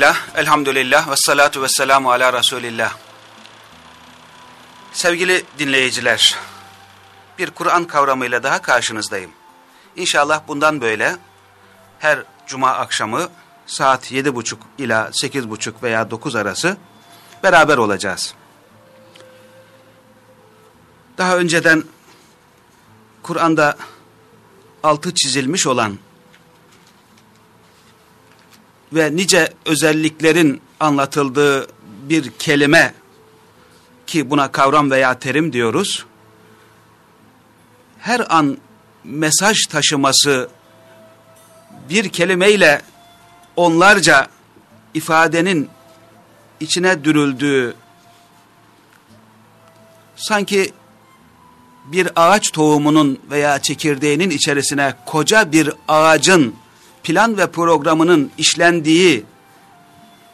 Bismillah, elhamdülillah ve salatu ve selamu ala Resulillah. Sevgili dinleyiciler, bir Kur'an kavramıyla daha karşınızdayım. İnşallah bundan böyle her cuma akşamı saat yedi buçuk ila sekiz buçuk veya dokuz arası beraber olacağız. Daha önceden Kur'an'da altı çizilmiş olan ve nice özelliklerin anlatıldığı bir kelime ki buna kavram veya terim diyoruz. Her an mesaj taşıması bir kelimeyle onlarca ifadenin içine dürüldüğü sanki bir ağaç tohumunun veya çekirdeğinin içerisine koca bir ağacın plan ve programının işlendiği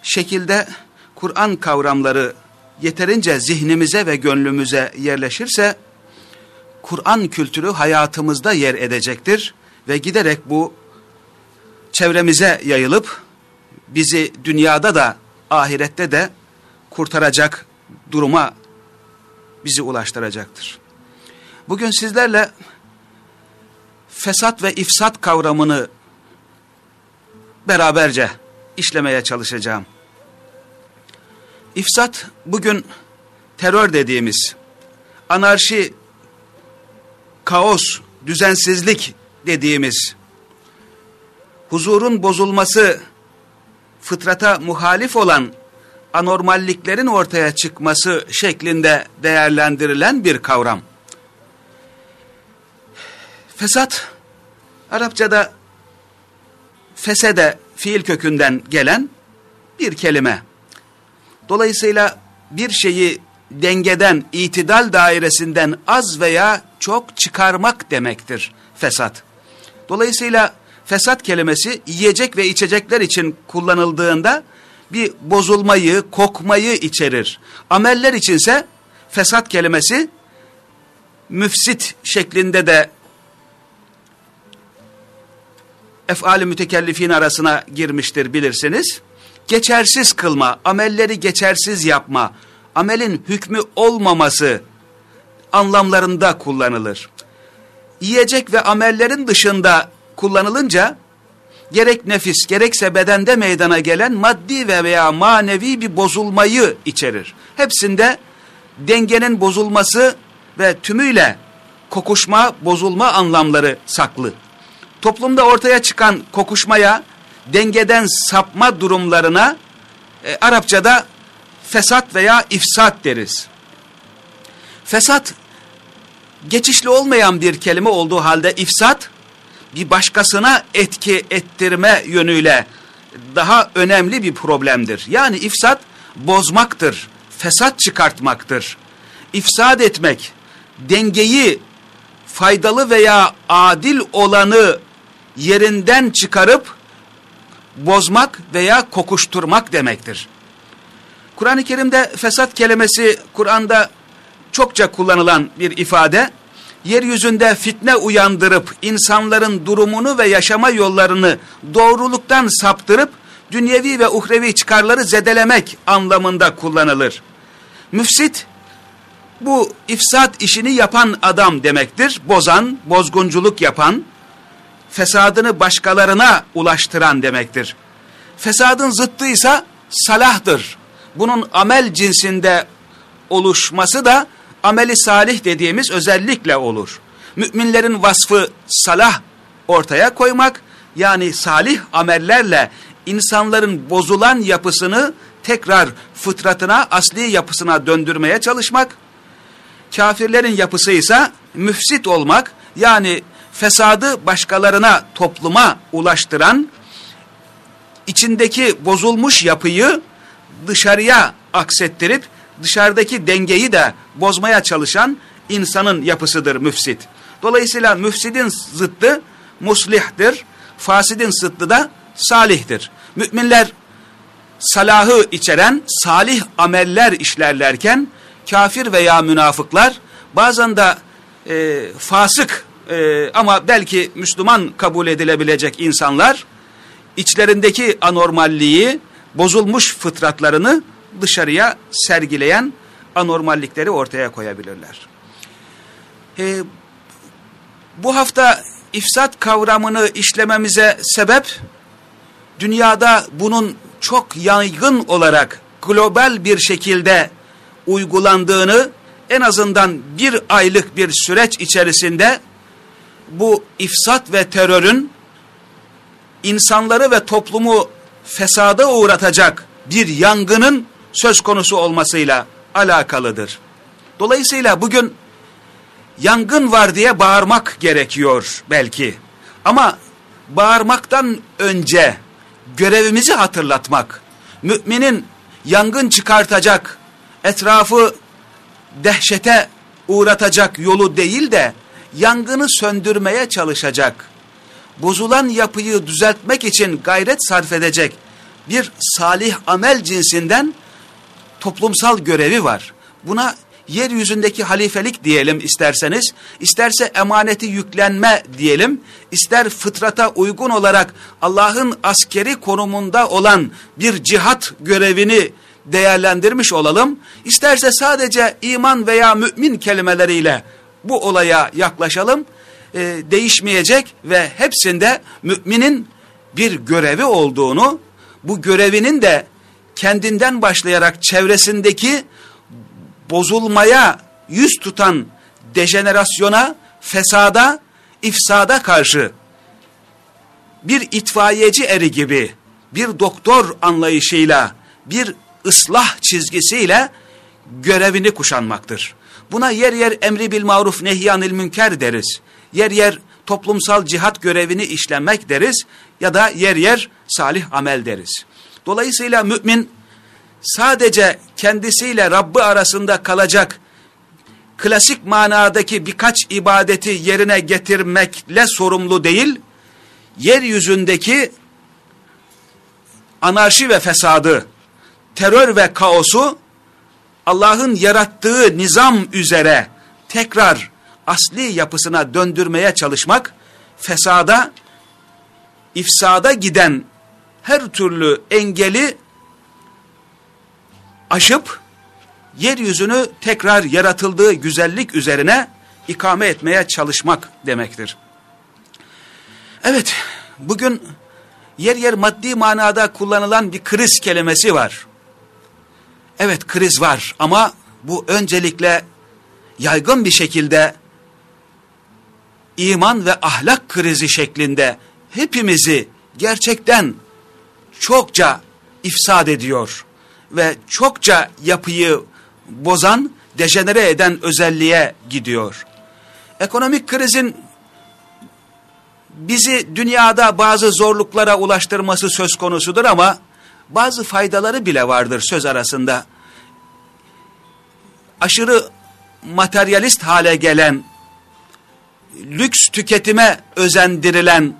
şekilde Kur'an kavramları yeterince zihnimize ve gönlümüze yerleşirse Kur'an kültürü hayatımızda yer edecektir ve giderek bu çevremize yayılıp bizi dünyada da ahirette de kurtaracak duruma bizi ulaştıracaktır. Bugün sizlerle fesat ve ifsat kavramını beraberce işlemeye çalışacağım. İfsat bugün terör dediğimiz, anarşi, kaos, düzensizlik dediğimiz, huzurun bozulması, fıtrata muhalif olan anormalliklerin ortaya çıkması şeklinde değerlendirilen bir kavram. Fesat, Arapçada fesede fiil kökünden gelen bir kelime. Dolayısıyla bir şeyi dengeden, itidal dairesinden az veya çok çıkarmak demektir fesat. Dolayısıyla fesat kelimesi yiyecek ve içecekler için kullanıldığında bir bozulmayı, kokmayı içerir. Ameller içinse fesat kelimesi müfsit şeklinde de efali mütekellifin arasına girmiştir bilirsiniz. Geçersiz kılma, amelleri geçersiz yapma, amelin hükmü olmaması anlamlarında kullanılır. Yiyecek ve amellerin dışında kullanılınca gerek nefis gerekse bedende meydana gelen maddi ve veya manevi bir bozulmayı içerir. Hepsinde dengenin bozulması ve tümüyle kokuşma, bozulma anlamları saklı toplumda ortaya çıkan kokuşmaya, dengeden sapma durumlarına e, Arapçada fesat veya ifsat deriz. Fesat geçişli olmayan bir kelime olduğu halde ifsat bir başkasına etki ettirme yönüyle daha önemli bir problemdir. Yani ifsat bozmaktır, fesat çıkartmaktır. İfsad etmek, dengeyi faydalı veya adil olanı yerinden çıkarıp bozmak veya kokuşturmak demektir. Kur'an-ı Kerim'de fesat kelimesi Kur'an'da çokça kullanılan bir ifade. Yeryüzünde fitne uyandırıp insanların durumunu ve yaşama yollarını doğruluktan saptırıp dünyevi ve uhrevi çıkarları zedelemek anlamında kullanılır. Müfsit bu ifsat işini yapan adam demektir. Bozan, bozgunculuk yapan, fesadını başkalarına ulaştıran demektir. Fesadın zıttıysa salahtır. Bunun amel cinsinde oluşması da ameli salih dediğimiz özellikle olur. Müminlerin vasfı salah ortaya koymak yani salih amellerle insanların bozulan yapısını tekrar fıtratına, asli yapısına döndürmeye çalışmak. Kafirlerin yapısı ise müfsit olmak yani fesadı başkalarına, topluma ulaştıran, içindeki bozulmuş yapıyı dışarıya aksettirip, dışarıdaki dengeyi de bozmaya çalışan insanın yapısıdır müfsit. Dolayısıyla müfsidin zıttı muslihtir, fasidin zıttı da salihtir. Müminler salahı içeren salih ameller işlerlerken, kafir veya münafıklar bazen de e, fasık e, ama belki Müslüman kabul edilebilecek insanlar içlerindeki anormalliği bozulmuş fıtratlarını dışarıya sergileyen anormallikleri ortaya koyabilirler. Ee, bu hafta ifsat kavramını işlememize sebep dünyada bunun çok yaygın olarak global bir şekilde uygulandığını en azından bir aylık bir süreç içerisinde bu ifsat ve terörün insanları ve toplumu fesada uğratacak bir yangının söz konusu olmasıyla alakalıdır. Dolayısıyla bugün yangın var diye bağırmak gerekiyor belki. Ama bağırmaktan önce görevimizi hatırlatmak, müminin yangın çıkartacak, etrafı dehşete uğratacak yolu değil de yangını söndürmeye çalışacak, bozulan yapıyı düzeltmek için gayret sarf edecek bir salih amel cinsinden toplumsal görevi var. Buna yeryüzündeki halifelik diyelim isterseniz, isterse emaneti yüklenme diyelim, ister fıtrata uygun olarak Allah'ın askeri konumunda olan bir cihat görevini değerlendirmiş olalım, isterse sadece iman veya mümin kelimeleriyle bu olaya yaklaşalım, e, değişmeyecek ve hepsinde müminin bir görevi olduğunu, bu görevinin de kendinden başlayarak çevresindeki bozulmaya yüz tutan dejenerasyona, fesada, ifsada karşı bir itfaiyeci eri gibi, bir doktor anlayışıyla, bir ıslah çizgisiyle görevini kuşanmaktır. Buna yer yer emri bil maruf nehyanil münker deriz. Yer yer toplumsal cihat görevini işlemek deriz ya da yer yer salih amel deriz. Dolayısıyla mümin sadece kendisiyle Rabbi arasında kalacak klasik manadaki birkaç ibadeti yerine getirmekle sorumlu değil, yeryüzündeki anarşi ve fesadı, terör ve kaosu Allah'ın yarattığı nizam üzere tekrar asli yapısına döndürmeye çalışmak, fesada, ifsada giden her türlü engeli aşıp, yeryüzünü tekrar yaratıldığı güzellik üzerine ikame etmeye çalışmak demektir. Evet, bugün yer yer maddi manada kullanılan bir kriz kelimesi var. Evet kriz var ama bu öncelikle yaygın bir şekilde iman ve ahlak krizi şeklinde hepimizi gerçekten çokça ifsad ediyor ve çokça yapıyı bozan, dejenere eden özelliğe gidiyor. Ekonomik krizin bizi dünyada bazı zorluklara ulaştırması söz konusudur ama bazı faydaları bile vardır söz arasında. Aşırı materyalist hale gelen, lüks tüketime özendirilen,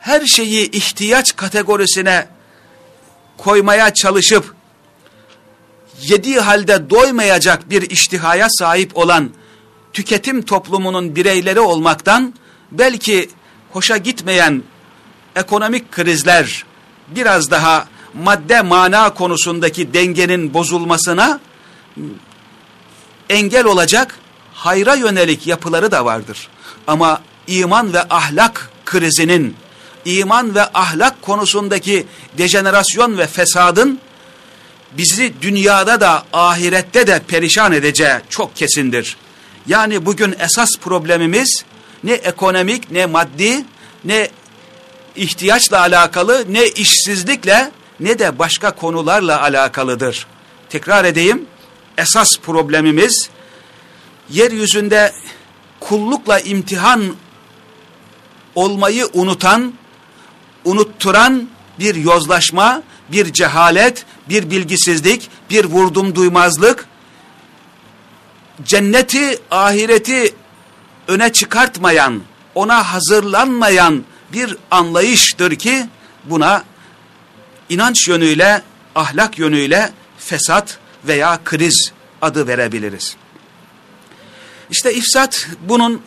her şeyi ihtiyaç kategorisine koymaya çalışıp, yediği halde doymayacak bir iştihaya sahip olan tüketim toplumunun bireyleri olmaktan, belki hoşa gitmeyen ekonomik krizler, biraz daha madde mana konusundaki dengenin bozulmasına engel olacak hayra yönelik yapıları da vardır. Ama iman ve ahlak krizinin, iman ve ahlak konusundaki dejenerasyon ve fesadın bizi dünyada da ahirette de perişan edeceği çok kesindir. Yani bugün esas problemimiz ne ekonomik ne maddi ne ihtiyaçla alakalı ne işsizlikle ne de başka konularla alakalıdır. Tekrar edeyim esas problemimiz yeryüzünde kullukla imtihan olmayı unutan, unutturan bir yozlaşma, bir cehalet, bir bilgisizlik, bir vurdum duymazlık, cenneti, ahireti öne çıkartmayan, ona hazırlanmayan bir anlayıştır ki buna inanç yönüyle, ahlak yönüyle fesat veya kriz adı verebiliriz. İşte ifsat bunun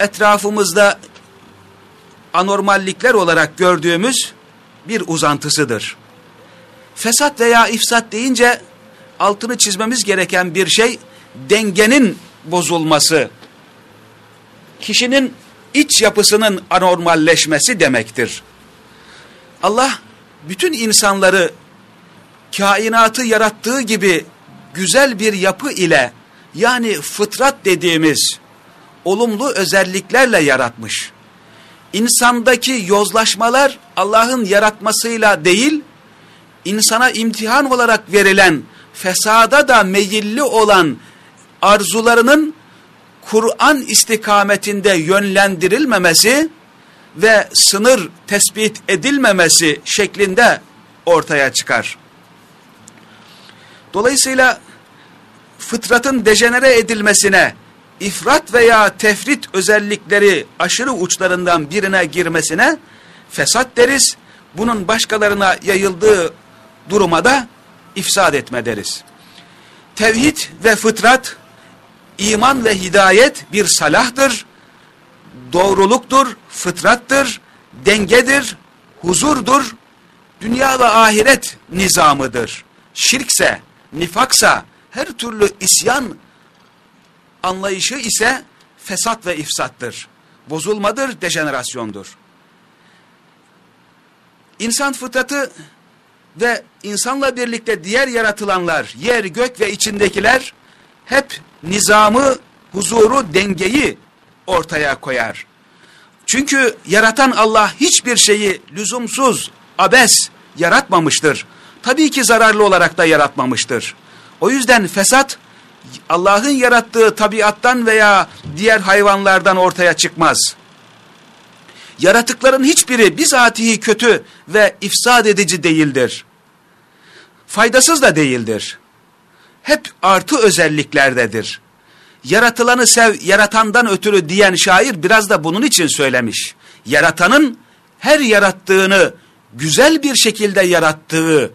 etrafımızda anormallikler olarak gördüğümüz bir uzantısıdır. Fesat veya ifsat deyince altını çizmemiz gereken bir şey dengenin bozulması. Kişinin iç yapısının anormalleşmesi demektir. Allah bütün insanları kainatı yarattığı gibi güzel bir yapı ile yani fıtrat dediğimiz olumlu özelliklerle yaratmış. İnsandaki yozlaşmalar Allah'ın yaratmasıyla değil, insana imtihan olarak verilen, fesada da meyilli olan arzularının Kur'an istikametinde yönlendirilmemesi ve sınır tespit edilmemesi şeklinde ortaya çıkar. Dolayısıyla fıtratın dejenere edilmesine, ifrat veya tefrit özellikleri aşırı uçlarından birine girmesine fesat deriz. Bunun başkalarına yayıldığı duruma da ifsad etme deriz. Tevhid ve fıtrat, iman ve hidayet bir salahdır, doğruluktur, fıtrattır, dengedir, huzurdur, dünya ve ahiret nizamıdır. Şirkse, nifaksa, her türlü isyan anlayışı ise fesat ve ifsattır. Bozulmadır, dejenerasyondur. İnsan fıtratı ve insanla birlikte diğer yaratılanlar, yer, gök ve içindekiler hep nizamı, huzuru, dengeyi ortaya koyar. Çünkü yaratan Allah hiçbir şeyi lüzumsuz, abes yaratmamıştır. Tabii ki zararlı olarak da yaratmamıştır. O yüzden fesat Allah'ın yarattığı tabiattan veya diğer hayvanlardan ortaya çıkmaz. Yaratıkların hiçbiri bizatihi kötü ve ifsad edici değildir. Faydasız da değildir. Hep artı özelliklerdedir. Yaratılanı sev, yaratandan ötürü diyen şair biraz da bunun için söylemiş. Yaratanın her yarattığını güzel bir şekilde yarattığı,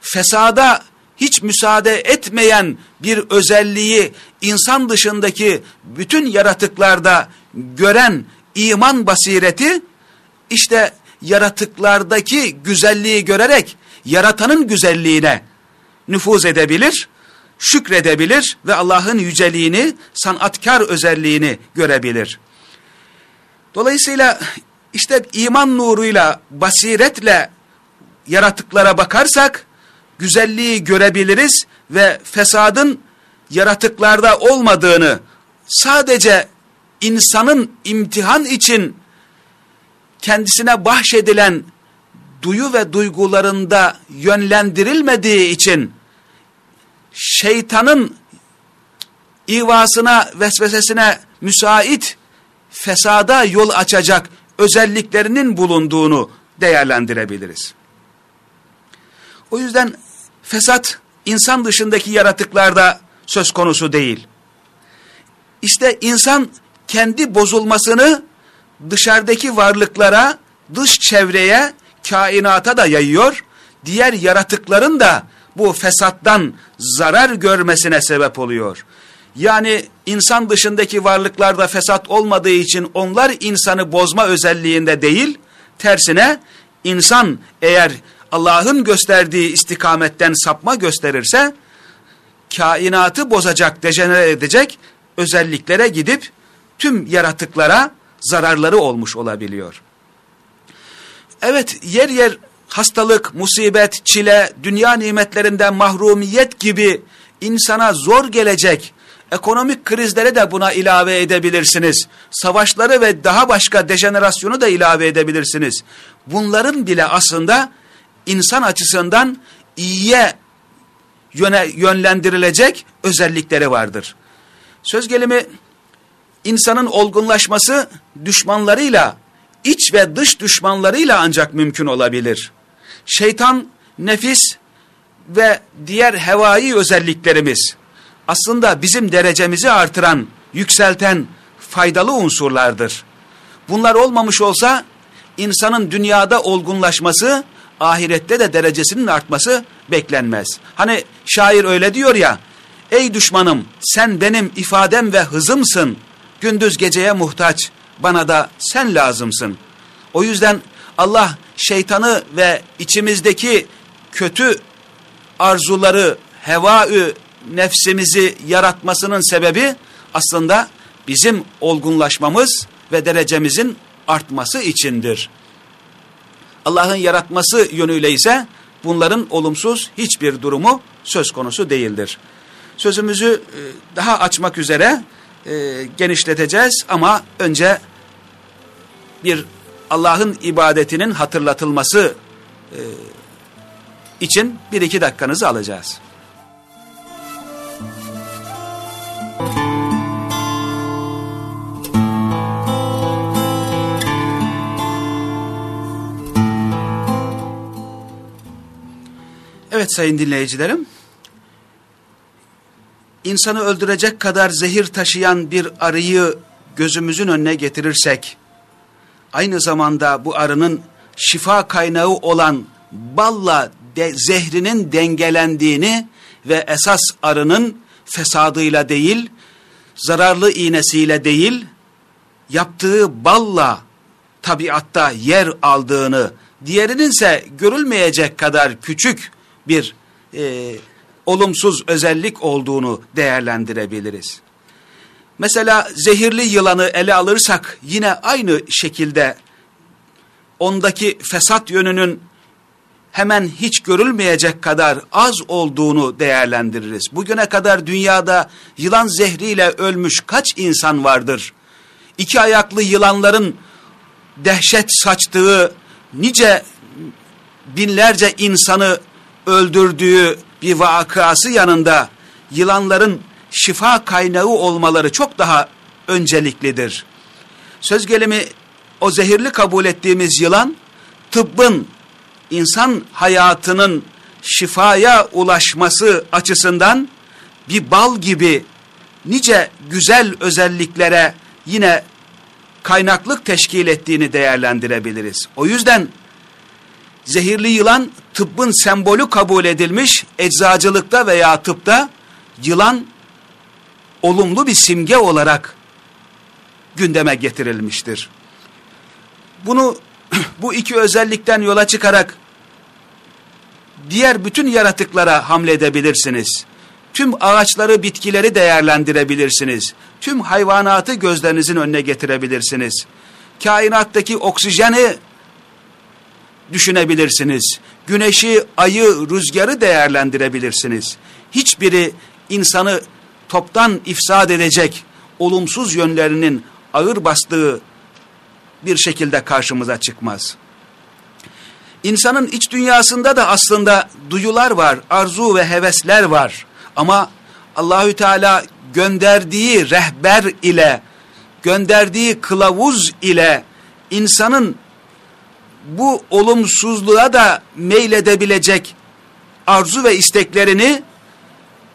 fesada hiç müsaade etmeyen bir özelliği insan dışındaki bütün yaratıklarda gören iman basireti işte yaratıklardaki güzelliği görerek yaratanın güzelliğine nüfuz edebilir, şükredebilir ve Allah'ın yüceliğini, sanatkar özelliğini görebilir. Dolayısıyla işte iman nuruyla, basiretle yaratıklara bakarsak güzelliği görebiliriz ve fesadın yaratıklarda olmadığını sadece insanın imtihan için kendisine bahşedilen duyu ve duygularında yönlendirilmediği için şeytanın ivasına, vesvesesine müsait fesada yol açacak özelliklerinin bulunduğunu değerlendirebiliriz. O yüzden fesat insan dışındaki yaratıklarda söz konusu değil. İşte insan kendi bozulmasını dışarıdaki varlıklara, dış çevreye, kainata da yayıyor. Diğer yaratıkların da bu fesattan zarar görmesine sebep oluyor. Yani insan dışındaki varlıklarda fesat olmadığı için onlar insanı bozma özelliğinde değil, tersine insan eğer Allah'ın gösterdiği istikametten sapma gösterirse, kainatı bozacak, dejenere edecek özelliklere gidip tüm yaratıklara zararları olmuş olabiliyor. Evet yer yer hastalık, musibet, çile, dünya nimetlerinden mahrumiyet gibi insana zor gelecek ekonomik krizleri de buna ilave edebilirsiniz. Savaşları ve daha başka dejenerasyonu da ilave edebilirsiniz. Bunların bile aslında insan açısından iyiye yöne, yönlendirilecek özellikleri vardır. Söz gelimi insanın olgunlaşması düşmanlarıyla, iç ve dış düşmanlarıyla ancak mümkün olabilir. Şeytan, nefis ve diğer hevai özelliklerimiz aslında bizim derecemizi artıran, yükselten faydalı unsurlardır. Bunlar olmamış olsa insanın dünyada olgunlaşması ahirette de derecesinin artması beklenmez. Hani şair öyle diyor ya, ey düşmanım sen benim ifadem ve hızımsın, gündüz geceye muhtaç, bana da sen lazımsın. O yüzden Allah şeytanı ve içimizdeki kötü arzuları, hevaü nefsimizi yaratmasının sebebi aslında bizim olgunlaşmamız ve derecemizin artması içindir. Allah'ın yaratması yönüyle ise bunların olumsuz hiçbir durumu söz konusu değildir. Sözümüzü e, daha açmak üzere e, genişleteceğiz ama önce bir Allah'ın ibadetinin hatırlatılması e, için bir iki dakikanızı alacağız. Evet sayın dinleyicilerim, insanı öldürecek kadar zehir taşıyan bir arıyı gözümüzün önüne getirirsek, aynı zamanda bu arının şifa kaynağı olan balla de, zehrinin dengelendiğini ve esas arının fesadıyla değil, zararlı iğnesiyle değil, yaptığı balla tabiatta yer aldığını, diğerinin ise görülmeyecek kadar küçük bir e, olumsuz özellik olduğunu değerlendirebiliriz. Mesela zehirli yılanı ele alırsak yine aynı şekilde ondaki fesat yönünün hemen hiç görülmeyecek kadar az olduğunu değerlendiririz. Bugüne kadar dünyada yılan zehriyle ölmüş kaç insan vardır? İki ayaklı yılanların dehşet saçtığı nice binlerce insanı öldürdüğü bir vakası yanında yılanların şifa kaynağı olmaları çok daha önceliklidir. Söz gelimi o zehirli kabul ettiğimiz yılan tıbbın insan hayatının şifaya ulaşması açısından bir bal gibi nice güzel özelliklere yine kaynaklık teşkil ettiğini değerlendirebiliriz. O yüzden zehirli yılan tıbbın sembolü kabul edilmiş, eczacılıkta veya tıpta yılan olumlu bir simge olarak gündeme getirilmiştir. Bunu bu iki özellikten yola çıkarak diğer bütün yaratıklara hamledebilirsiniz. Tüm ağaçları, bitkileri değerlendirebilirsiniz. Tüm hayvanatı gözlerinizin önüne getirebilirsiniz. Kainattaki oksijeni düşünebilirsiniz. Güneşi, ayı, rüzgarı değerlendirebilirsiniz. Hiçbiri insanı toptan ifsad edecek olumsuz yönlerinin ağır bastığı bir şekilde karşımıza çıkmaz. İnsanın iç dünyasında da aslında duyular var, arzu ve hevesler var. Ama Allahü Teala gönderdiği rehber ile, gönderdiği kılavuz ile insanın bu olumsuzluğa da meyledebilecek arzu ve isteklerini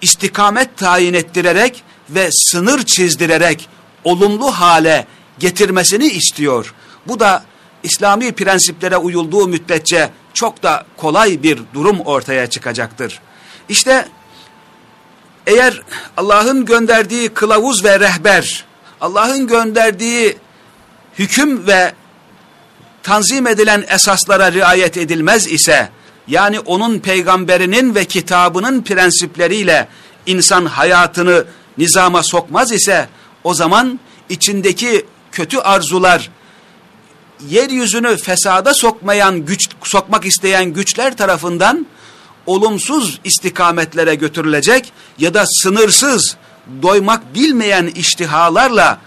istikamet tayin ettirerek ve sınır çizdirerek olumlu hale getirmesini istiyor. Bu da İslami prensiplere uyulduğu müddetçe çok da kolay bir durum ortaya çıkacaktır. İşte eğer Allah'ın gönderdiği kılavuz ve rehber, Allah'ın gönderdiği hüküm ve tanzim edilen esaslara riayet edilmez ise, yani onun peygamberinin ve kitabının prensipleriyle insan hayatını nizama sokmaz ise, o zaman içindeki kötü arzular, yeryüzünü fesada sokmayan güç, sokmak isteyen güçler tarafından olumsuz istikametlere götürülecek ya da sınırsız, doymak bilmeyen iştihalarla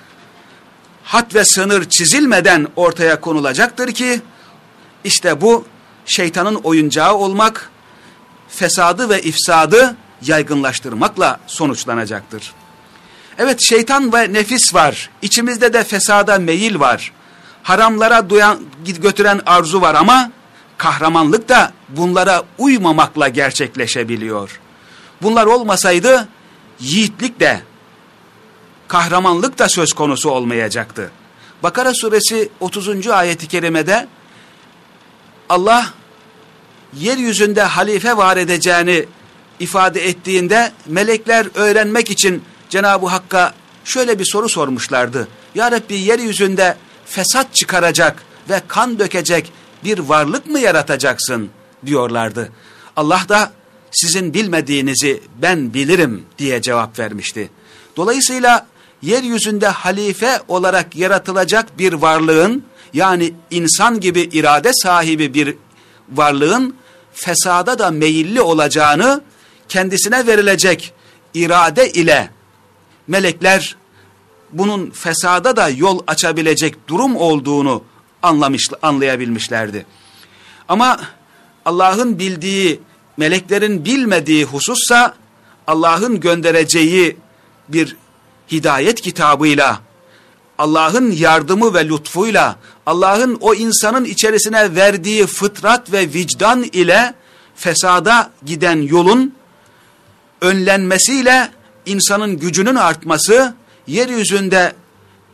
hat ve sınır çizilmeden ortaya konulacaktır ki, işte bu şeytanın oyuncağı olmak, fesadı ve ifsadı yaygınlaştırmakla sonuçlanacaktır. Evet şeytan ve nefis var, içimizde de fesada meyil var, haramlara duyan, götüren arzu var ama kahramanlık da bunlara uymamakla gerçekleşebiliyor. Bunlar olmasaydı yiğitlik de kahramanlık da söz konusu olmayacaktı. Bakara suresi 30. ayeti kerimede Allah yeryüzünde halife var edeceğini ifade ettiğinde melekler öğrenmek için Cenab-ı Hakk'a şöyle bir soru sormuşlardı. Ya Rabbi yeryüzünde fesat çıkaracak ve kan dökecek bir varlık mı yaratacaksın diyorlardı. Allah da sizin bilmediğinizi ben bilirim diye cevap vermişti. Dolayısıyla yeryüzünde halife olarak yaratılacak bir varlığın yani insan gibi irade sahibi bir varlığın fesada da meyilli olacağını kendisine verilecek irade ile melekler bunun fesada da yol açabilecek durum olduğunu anlamış, anlayabilmişlerdi. Ama Allah'ın bildiği, meleklerin bilmediği husussa Allah'ın göndereceği bir hidayet kitabıyla, Allah'ın yardımı ve lütfuyla, Allah'ın o insanın içerisine verdiği fıtrat ve vicdan ile fesada giden yolun önlenmesiyle insanın gücünün artması, yeryüzünde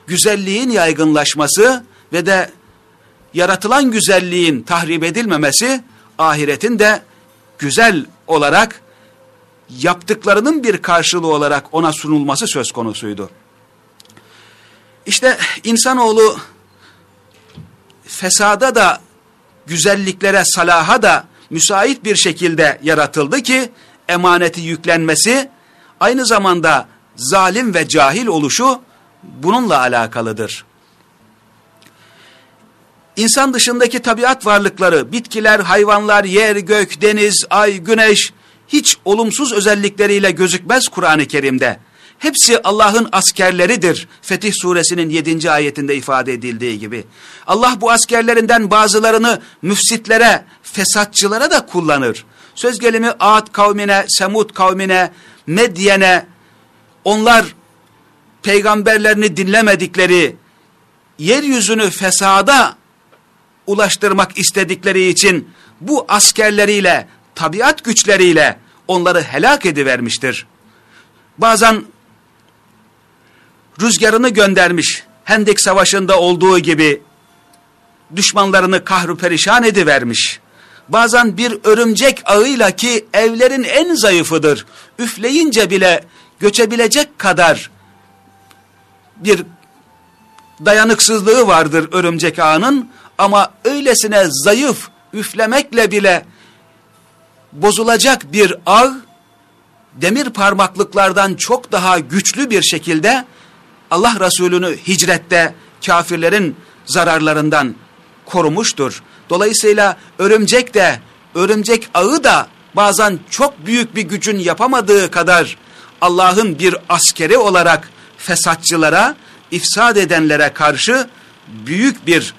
güzelliğin yaygınlaşması ve de yaratılan güzelliğin tahrip edilmemesi, ahiretin de güzel olarak yaptıklarının bir karşılığı olarak ona sunulması söz konusuydu. İşte insanoğlu fesada da güzelliklere, salaha da müsait bir şekilde yaratıldı ki emaneti yüklenmesi aynı zamanda zalim ve cahil oluşu bununla alakalıdır. İnsan dışındaki tabiat varlıkları, bitkiler, hayvanlar, yer, gök, deniz, ay, güneş hiç olumsuz özellikleriyle gözükmez Kur'an-ı Kerim'de. Hepsi Allah'ın askerleridir. Fetih suresinin 7. ayetinde ifade edildiği gibi. Allah bu askerlerinden bazılarını müfsitlere, fesatçılara da kullanır. Söz gelimi Ad kavmine, Semud kavmine, Medyen'e, onlar peygamberlerini dinlemedikleri, yeryüzünü fesada ulaştırmak istedikleri için bu askerleriyle, tabiat güçleriyle onları helak edivermiştir. Bazen rüzgarını göndermiş, Hendek Savaşı'nda olduğu gibi düşmanlarını kahru perişan edivermiş. Bazen bir örümcek ağıyla ki evlerin en zayıfıdır, üfleyince bile göçebilecek kadar bir dayanıksızlığı vardır örümcek ağının ama öylesine zayıf üflemekle bile bozulacak bir ağ demir parmaklıklardan çok daha güçlü bir şekilde Allah Resulü'nü hicrette kafirlerin zararlarından korumuştur. Dolayısıyla örümcek de, örümcek ağı da bazen çok büyük bir gücün yapamadığı kadar Allah'ın bir askeri olarak fesatçılara, ifsad edenlere karşı büyük bir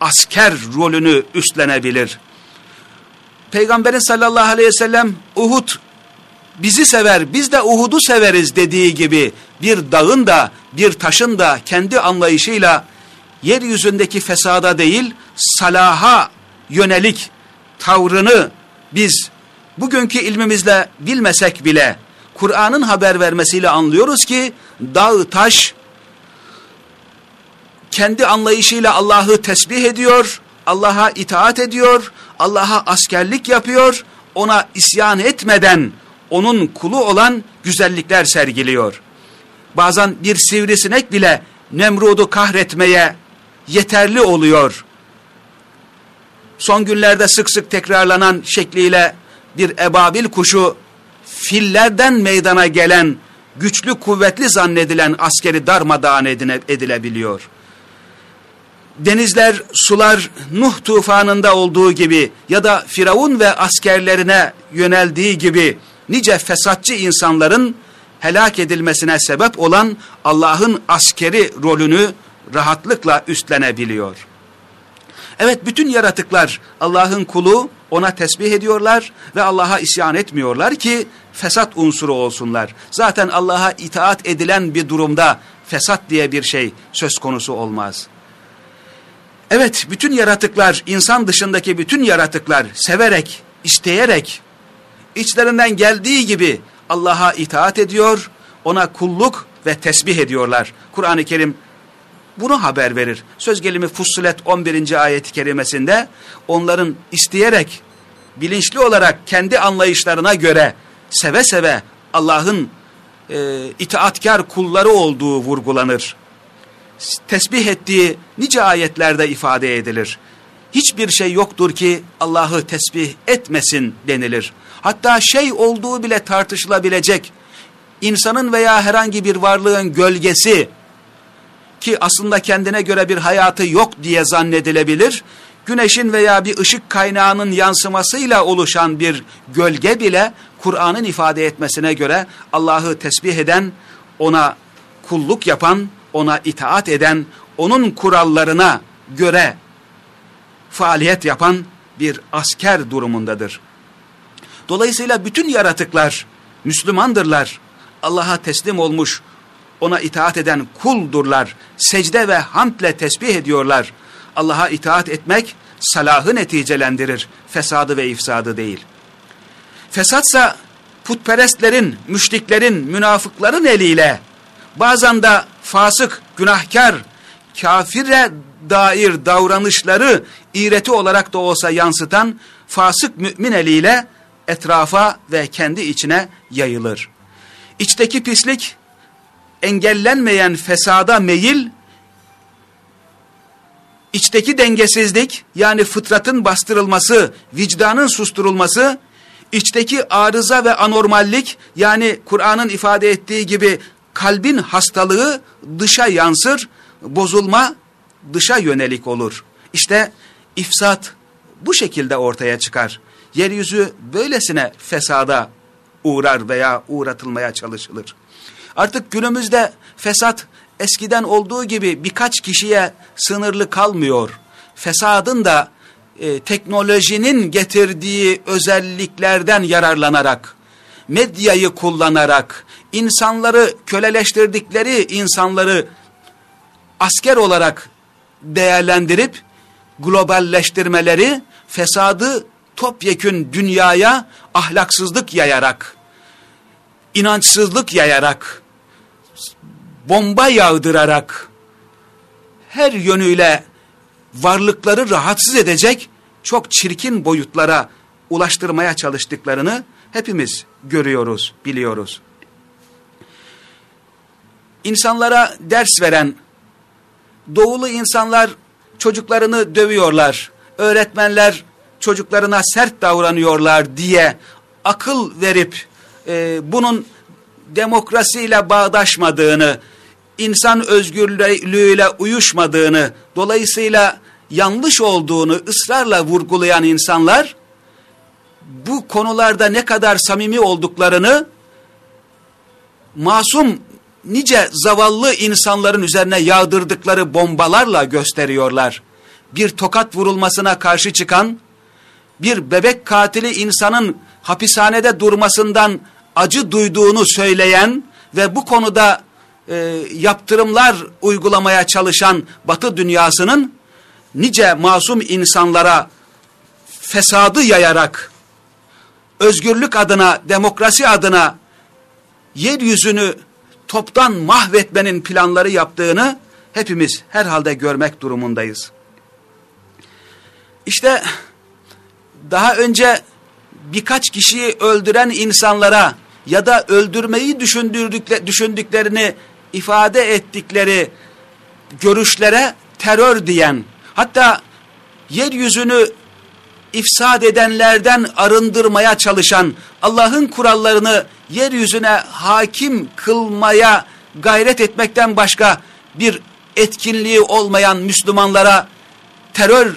asker rolünü üstlenebilir. Peygamberin sallallahu aleyhi ve sellem Uhud bizi sever, biz de Uhud'u severiz dediği gibi bir dağın da bir taşın da kendi anlayışıyla yeryüzündeki fesada değil salaha yönelik tavrını biz bugünkü ilmimizle bilmesek bile Kur'an'ın haber vermesiyle anlıyoruz ki dağ taş kendi anlayışıyla Allah'ı tesbih ediyor, Allah'a itaat ediyor, Allah'a askerlik yapıyor, ona isyan etmeden onun kulu olan güzellikler sergiliyor. Bazen bir sivrisinek bile Nemrud'u kahretmeye yeterli oluyor. Son günlerde sık sık tekrarlanan şekliyle bir ebabil kuşu fillerden meydana gelen güçlü kuvvetli zannedilen askeri darmadağın edilebiliyor. Denizler, sular Nuh tufanında olduğu gibi ya da Firavun ve askerlerine yöneldiği gibi nice fesatçı insanların helak edilmesine sebep olan Allah'ın askeri rolünü rahatlıkla üstlenebiliyor. Evet bütün yaratıklar Allah'ın kulu ona tesbih ediyorlar ve Allah'a isyan etmiyorlar ki fesat unsuru olsunlar. Zaten Allah'a itaat edilen bir durumda fesat diye bir şey söz konusu olmaz. Evet bütün yaratıklar insan dışındaki bütün yaratıklar severek, isteyerek, içlerinden geldiği gibi Allah'a itaat ediyor, ona kulluk ve tesbih ediyorlar. Kur'an-ı Kerim bunu haber verir. Söz gelimi Fussilet 11. ayet-i kerimesinde onların isteyerek, bilinçli olarak kendi anlayışlarına göre seve seve Allah'ın e, itaatkar kulları olduğu vurgulanır. Tesbih ettiği nice ayetlerde ifade edilir. hiçbir şey yoktur ki Allah'ı tesbih etmesin denilir. Hatta şey olduğu bile tartışılabilecek insanın veya herhangi bir varlığın gölgesi ki aslında kendine göre bir hayatı yok diye zannedilebilir. Güneşin veya bir ışık kaynağının yansımasıyla oluşan bir gölge bile Kur'an'ın ifade etmesine göre Allah'ı tesbih eden, ona kulluk yapan, ona itaat eden, onun kurallarına göre faaliyet yapan bir asker durumundadır. Dolayısıyla bütün yaratıklar Müslümandırlar. Allah'a teslim olmuş, ona itaat eden kuldurlar. Secde ve hamdle tesbih ediyorlar. Allah'a itaat etmek salahı neticelendirir, fesadı ve ifsadı değil. Fesatsa putperestlerin, müşriklerin, münafıkların eliyle bazen de fasık, günahkar, kafire dair davranışları iğreti olarak da olsa yansıtan fasık mümin eliyle etrafa ve kendi içine yayılır. İçteki pislik engellenmeyen fesada meyil, içteki dengesizlik yani fıtratın bastırılması, vicdanın susturulması, içteki arıza ve anormallik yani Kur'an'ın ifade ettiği gibi kalbin hastalığı dışa yansır, bozulma dışa yönelik olur. İşte ifsat bu şekilde ortaya çıkar. Yeryüzü böylesine fesada uğrar veya uğratılmaya çalışılır. Artık günümüzde fesat eskiden olduğu gibi birkaç kişiye sınırlı kalmıyor. Fesadın da e, teknolojinin getirdiği özelliklerden yararlanarak, medyayı kullanarak, insanları köleleştirdikleri insanları asker olarak değerlendirip globalleştirmeleri fesadı topyekün dünyaya ahlaksızlık yayarak, inançsızlık yayarak, bomba yağdırarak, her yönüyle varlıkları rahatsız edecek çok çirkin boyutlara ulaştırmaya çalıştıklarını hepimiz görüyoruz, biliyoruz. İnsanlara ders veren doğulu insanlar çocuklarını dövüyorlar. Öğretmenler çocuklarına sert davranıyorlar diye akıl verip e, bunun demokrasiyle bağdaşmadığını, insan özgürlüğüyle uyuşmadığını, dolayısıyla yanlış olduğunu ısrarla vurgulayan insanlar, bu konularda ne kadar samimi olduklarını, masum nice zavallı insanların üzerine yağdırdıkları bombalarla gösteriyorlar. Bir tokat vurulmasına karşı çıkan, bir bebek katili insanın hapishanede durmasından acı duyduğunu söyleyen ve bu konuda e, yaptırımlar uygulamaya çalışan batı dünyasının nice masum insanlara fesadı yayarak özgürlük adına, demokrasi adına yeryüzünü toptan mahvetmenin planları yaptığını hepimiz herhalde görmek durumundayız. İşte daha önce birkaç kişiyi öldüren insanlara ya da öldürmeyi düşündüklerini ifade ettikleri görüşlere terör diyen, hatta yeryüzünü ifsad edenlerden arındırmaya çalışan, Allah'ın kurallarını yeryüzüne hakim kılmaya gayret etmekten başka bir etkinliği olmayan Müslümanlara terör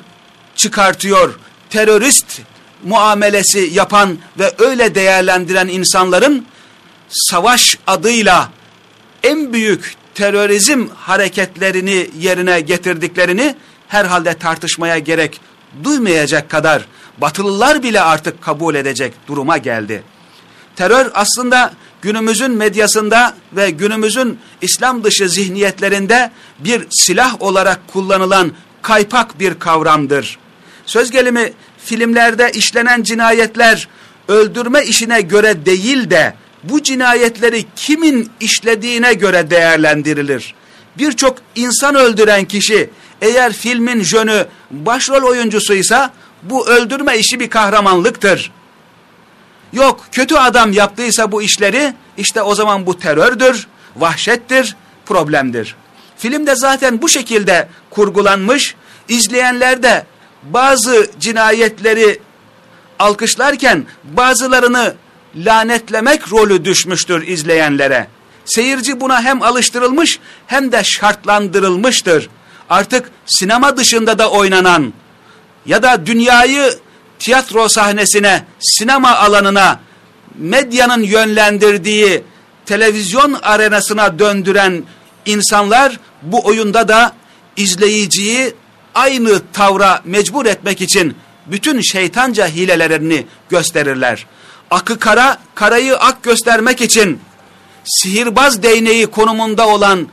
çıkartıyor, terörist muamelesi yapan ve öyle değerlendiren insanların savaş adıyla en büyük terörizm hareketlerini yerine getirdiklerini herhalde tartışmaya gerek duymayacak kadar batılılar bile artık kabul edecek duruma geldi. Terör aslında günümüzün medyasında ve günümüzün İslam dışı zihniyetlerinde bir silah olarak kullanılan kaypak bir kavramdır. Söz gelimi filmlerde işlenen cinayetler öldürme işine göre değil de bu cinayetleri kimin işlediğine göre değerlendirilir. Birçok insan öldüren kişi eğer filmin jönü başrol oyuncusuysa bu öldürme işi bir kahramanlıktır. Yok kötü adam yaptıysa bu işleri işte o zaman bu terördür, vahşettir, problemdir. Filmde zaten bu şekilde kurgulanmış, izleyenler de bazı cinayetleri alkışlarken bazılarını lanetlemek rolü düşmüştür izleyenlere. Seyirci buna hem alıştırılmış hem de şartlandırılmıştır. Artık sinema dışında da oynanan ya da dünyayı tiyatro sahnesine, sinema alanına, medyanın yönlendirdiği televizyon arenasına döndüren insanlar bu oyunda da izleyiciyi aynı tavra mecbur etmek için bütün şeytanca hilelerini gösterirler. Akı kara, karayı ak göstermek için sihirbaz değneği konumunda olan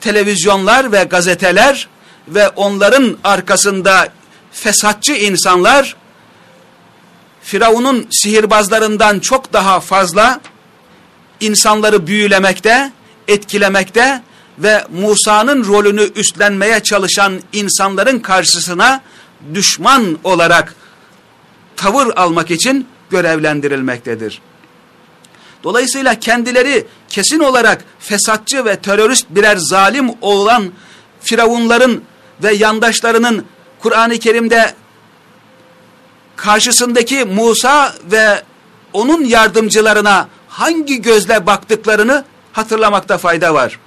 televizyonlar ve gazeteler ve onların arkasında fesatçı insanlar Firavun'un sihirbazlarından çok daha fazla insanları büyülemekte, etkilemekte ve Musa'nın rolünü üstlenmeye çalışan insanların karşısına düşman olarak tavır almak için görevlendirilmektedir. Dolayısıyla kendileri kesin olarak fesatçı ve terörist birer zalim olan firavunların ve yandaşlarının Kur'an-ı Kerim'de karşısındaki Musa ve onun yardımcılarına hangi gözle baktıklarını hatırlamakta fayda var.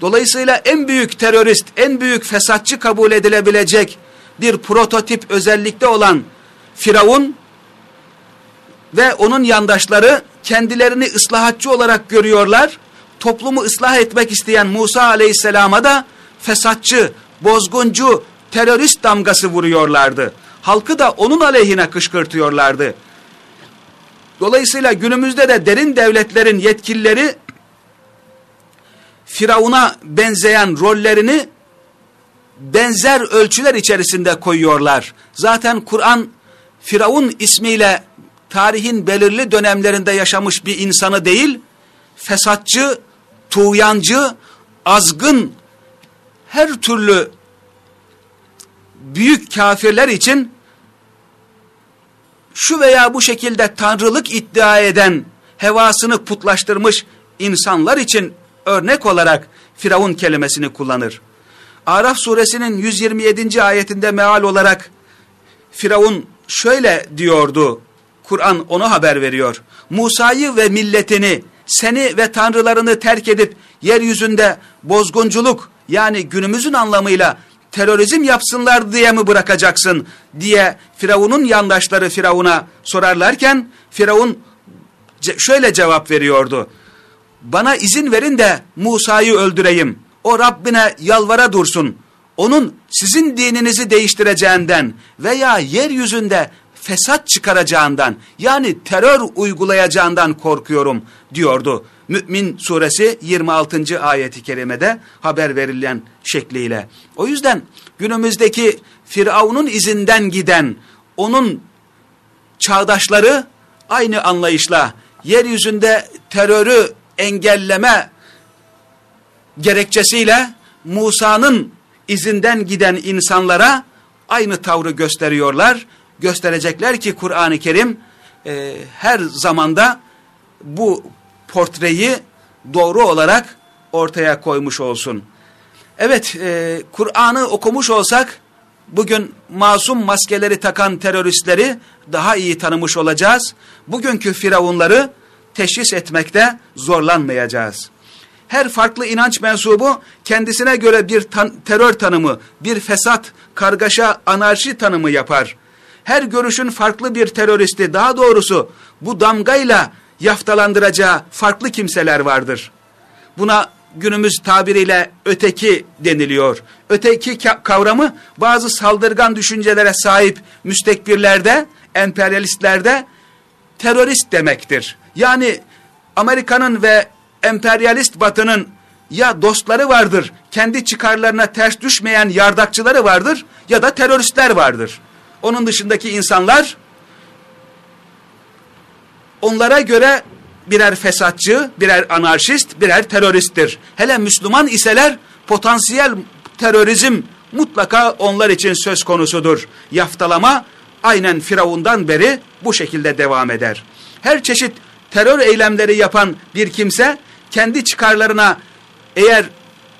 Dolayısıyla en büyük terörist, en büyük fesatçı kabul edilebilecek bir prototip özellikte olan Firavun ve onun yandaşları kendilerini ıslahatçı olarak görüyorlar. Toplumu ıslah etmek isteyen Musa aleyhisselama da fesatçı, bozguncu, terörist damgası vuruyorlardı. Halkı da onun aleyhine kışkırtıyorlardı. Dolayısıyla günümüzde de derin devletlerin yetkilileri Firavun'a benzeyen rollerini benzer ölçüler içerisinde koyuyorlar. Zaten Kur'an Firavun ismiyle tarihin belirli dönemlerinde yaşamış bir insanı değil, fesatçı, tuğyancı, azgın, her türlü büyük kafirler için şu veya bu şekilde tanrılık iddia eden, hevasını putlaştırmış insanlar için örnek olarak Firavun kelimesini kullanır. Araf suresinin 127. ayetinde meal olarak Firavun şöyle diyordu, Kur'an onu haber veriyor. Musa'yı ve milletini, seni ve tanrılarını terk edip yeryüzünde bozgunculuk yani günümüzün anlamıyla terörizm yapsınlar diye mi bırakacaksın diye Firavun'un yandaşları Firavun'a sorarlarken Firavun şöyle cevap veriyordu. Bana izin verin de Musa'yı öldüreyim. O Rabbine yalvara dursun. Onun sizin dininizi değiştireceğinden veya yeryüzünde fesat çıkaracağından yani terör uygulayacağından korkuyorum diyordu. Mü'min suresi 26. ayeti kerimede haber verilen şekliyle. O yüzden günümüzdeki Firavun'un izinden giden onun çağdaşları aynı anlayışla yeryüzünde terörü engelleme gerekçesiyle Musa'nın izinden giden insanlara aynı tavrı gösteriyorlar. Gösterecekler ki Kur'an-ı Kerim e, her zamanda bu portreyi doğru olarak ortaya koymuş olsun. Evet, e, Kur'an'ı okumuş olsak bugün masum maskeleri takan teröristleri daha iyi tanımış olacağız. Bugünkü firavunları teşhis etmekte zorlanmayacağız. Her farklı inanç mensubu kendisine göre bir tan terör tanımı, bir fesat, kargaşa, anarşi tanımı yapar. Her görüşün farklı bir teröristi, daha doğrusu bu damgayla yaftalandıracağı farklı kimseler vardır. Buna günümüz tabiriyle öteki deniliyor. Öteki kavramı bazı saldırgan düşüncelere sahip müstekbirlerde, emperyalistlerde terörist demektir. Yani Amerika'nın ve emperyalist batının ya dostları vardır, kendi çıkarlarına ters düşmeyen yardakçıları vardır ya da teröristler vardır. Onun dışındaki insanlar onlara göre birer fesatçı, birer anarşist, birer teröristtir. Hele Müslüman iseler potansiyel terörizm mutlaka onlar için söz konusudur. Yaftalama aynen Firavundan beri bu şekilde devam eder. Her çeşit terör eylemleri yapan bir kimse kendi çıkarlarına eğer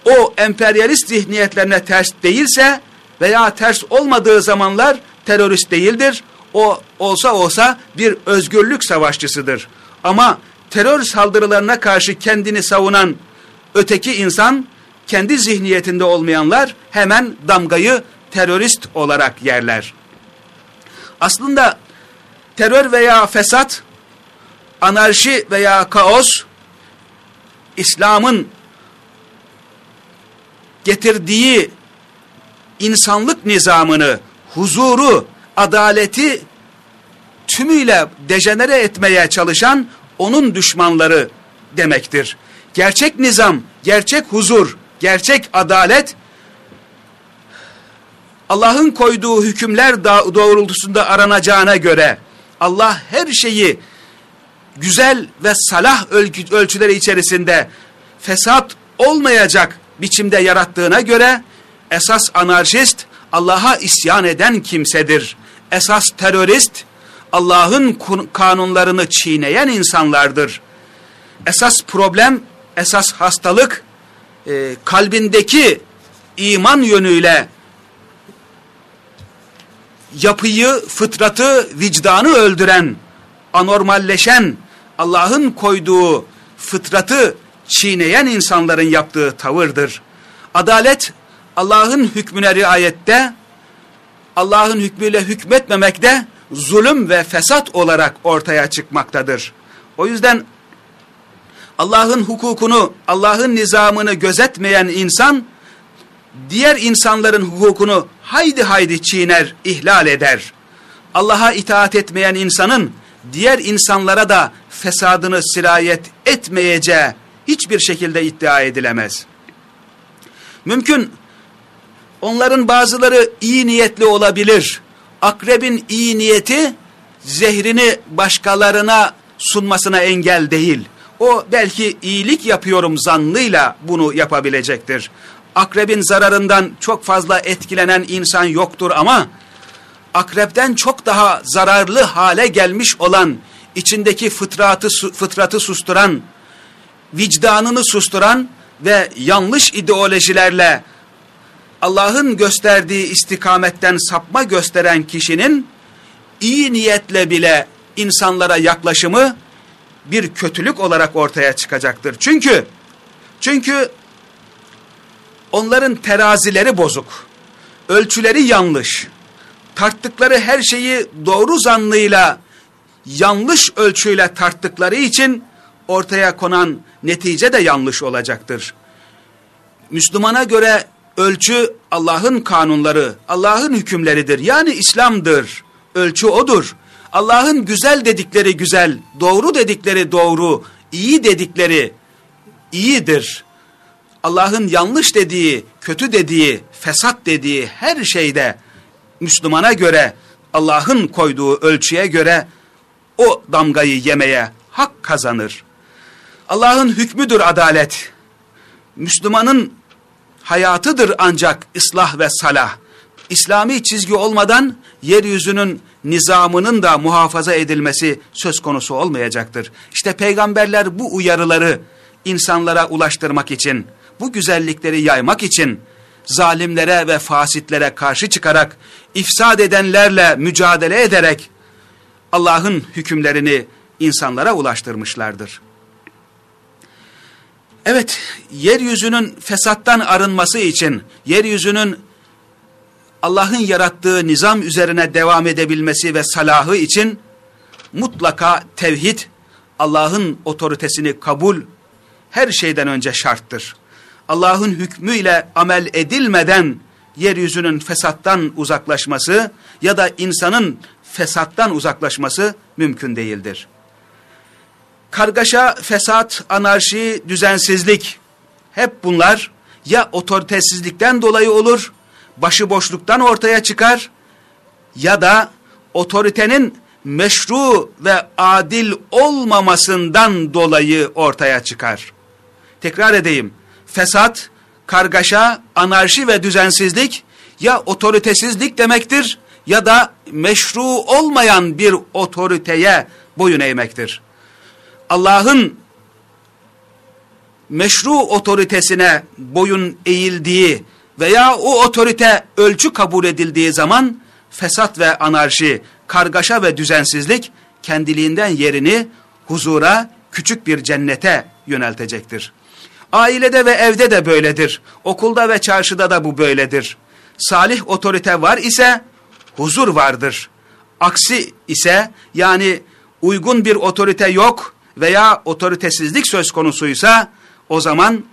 o emperyalist zihniyetlerine ters değilse veya ters olmadığı zamanlar terörist değildir. O olsa olsa bir özgürlük savaşçısıdır. Ama terör saldırılarına karşı kendini savunan öteki insan, kendi zihniyetinde olmayanlar hemen damgayı terörist olarak yerler. Aslında terör veya fesat, anarşi veya kaos, İslam'ın getirdiği insanlık nizamını, huzuru, adaleti tümüyle dejenere etmeye çalışan onun düşmanları demektir. Gerçek nizam, gerçek huzur, gerçek adalet Allah'ın koyduğu hükümler doğrultusunda aranacağına göre Allah her şeyi güzel ve salah ölçüleri içerisinde fesat olmayacak biçimde yarattığına göre esas anarşist Allah'a isyan eden kimsedir. Esas terörist Allah'ın kanunlarını çiğneyen insanlardır. Esas problem, esas hastalık e, kalbindeki iman yönüyle yapıyı, fıtratı, vicdanı öldüren, anormalleşen, Allah'ın koyduğu fıtratı çiğneyen insanların yaptığı tavırdır. Adalet Allah'ın hükmüne riayette, Allah'ın hükmüyle hükmetmemekte zulüm ve fesat olarak ortaya çıkmaktadır. O yüzden Allah'ın hukukunu, Allah'ın nizamını gözetmeyen insan, diğer insanların hukukunu haydi haydi çiğner, ihlal eder. Allah'a itaat etmeyen insanın, diğer insanlara da fesadını sirayet etmeyeceği hiçbir şekilde iddia edilemez. Mümkün onların bazıları iyi niyetli olabilir. Akrebin iyi niyeti zehrini başkalarına sunmasına engel değil. O belki iyilik yapıyorum zannıyla bunu yapabilecektir. Akrebin zararından çok fazla etkilenen insan yoktur ama akrepten çok daha zararlı hale gelmiş olan, içindeki fıtratı, fıtratı susturan, vicdanını susturan ve yanlış ideolojilerle Allah'ın gösterdiği istikametten sapma gösteren kişinin iyi niyetle bile insanlara yaklaşımı bir kötülük olarak ortaya çıkacaktır. Çünkü çünkü onların terazileri bozuk. Ölçüleri yanlış. Tarttıkları her şeyi doğru zannıyla yanlış ölçüyle tarttıkları için ortaya konan netice de yanlış olacaktır. Müslümana göre ölçü Allah'ın kanunları, Allah'ın hükümleridir. Yani İslam'dır. Ölçü odur. Allah'ın güzel dedikleri güzel, doğru dedikleri doğru, iyi dedikleri iyidir. Allah'ın yanlış dediği, kötü dediği, fesat dediği her şeyde Müslümana göre, Allah'ın koyduğu ölçüye göre o damgayı yemeye hak kazanır. Allah'ın hükmüdür adalet. Müslümanın hayatıdır ancak ıslah ve salah. İslami çizgi olmadan yeryüzünün nizamının da muhafaza edilmesi söz konusu olmayacaktır. İşte peygamberler bu uyarıları insanlara ulaştırmak için, bu güzellikleri yaymak için, zalimlere ve fasitlere karşı çıkarak, ifsad edenlerle mücadele ederek, Allah'ın hükümlerini insanlara ulaştırmışlardır. Evet, yeryüzünün fesattan arınması için, yeryüzünün Allah'ın yarattığı nizam üzerine devam edebilmesi ve salahı için mutlaka tevhid, Allah'ın otoritesini kabul her şeyden önce şarttır. Allah'ın hükmüyle amel edilmeden yeryüzünün fesattan uzaklaşması ya da insanın fesattan uzaklaşması mümkün değildir. Kargaşa, fesat, anarşi, düzensizlik hep bunlar ya otoritesizlikten dolayı olur, başıboşluktan ortaya çıkar ya da otoritenin meşru ve adil olmamasından dolayı ortaya çıkar. Tekrar edeyim. Fesat, kargaşa, anarşi ve düzensizlik ya otoritesizlik demektir ya da meşru olmayan bir otoriteye boyun eğmektir. Allah'ın meşru otoritesine boyun eğildiği veya o otorite ölçü kabul edildiği zaman fesat ve anarşi, kargaşa ve düzensizlik kendiliğinden yerini huzura, küçük bir cennete yöneltecektir. Ailede ve evde de böyledir. Okulda ve çarşıda da bu böyledir. Salih otorite var ise huzur vardır. Aksi ise yani uygun bir otorite yok veya otoritesizlik söz konusuysa o zaman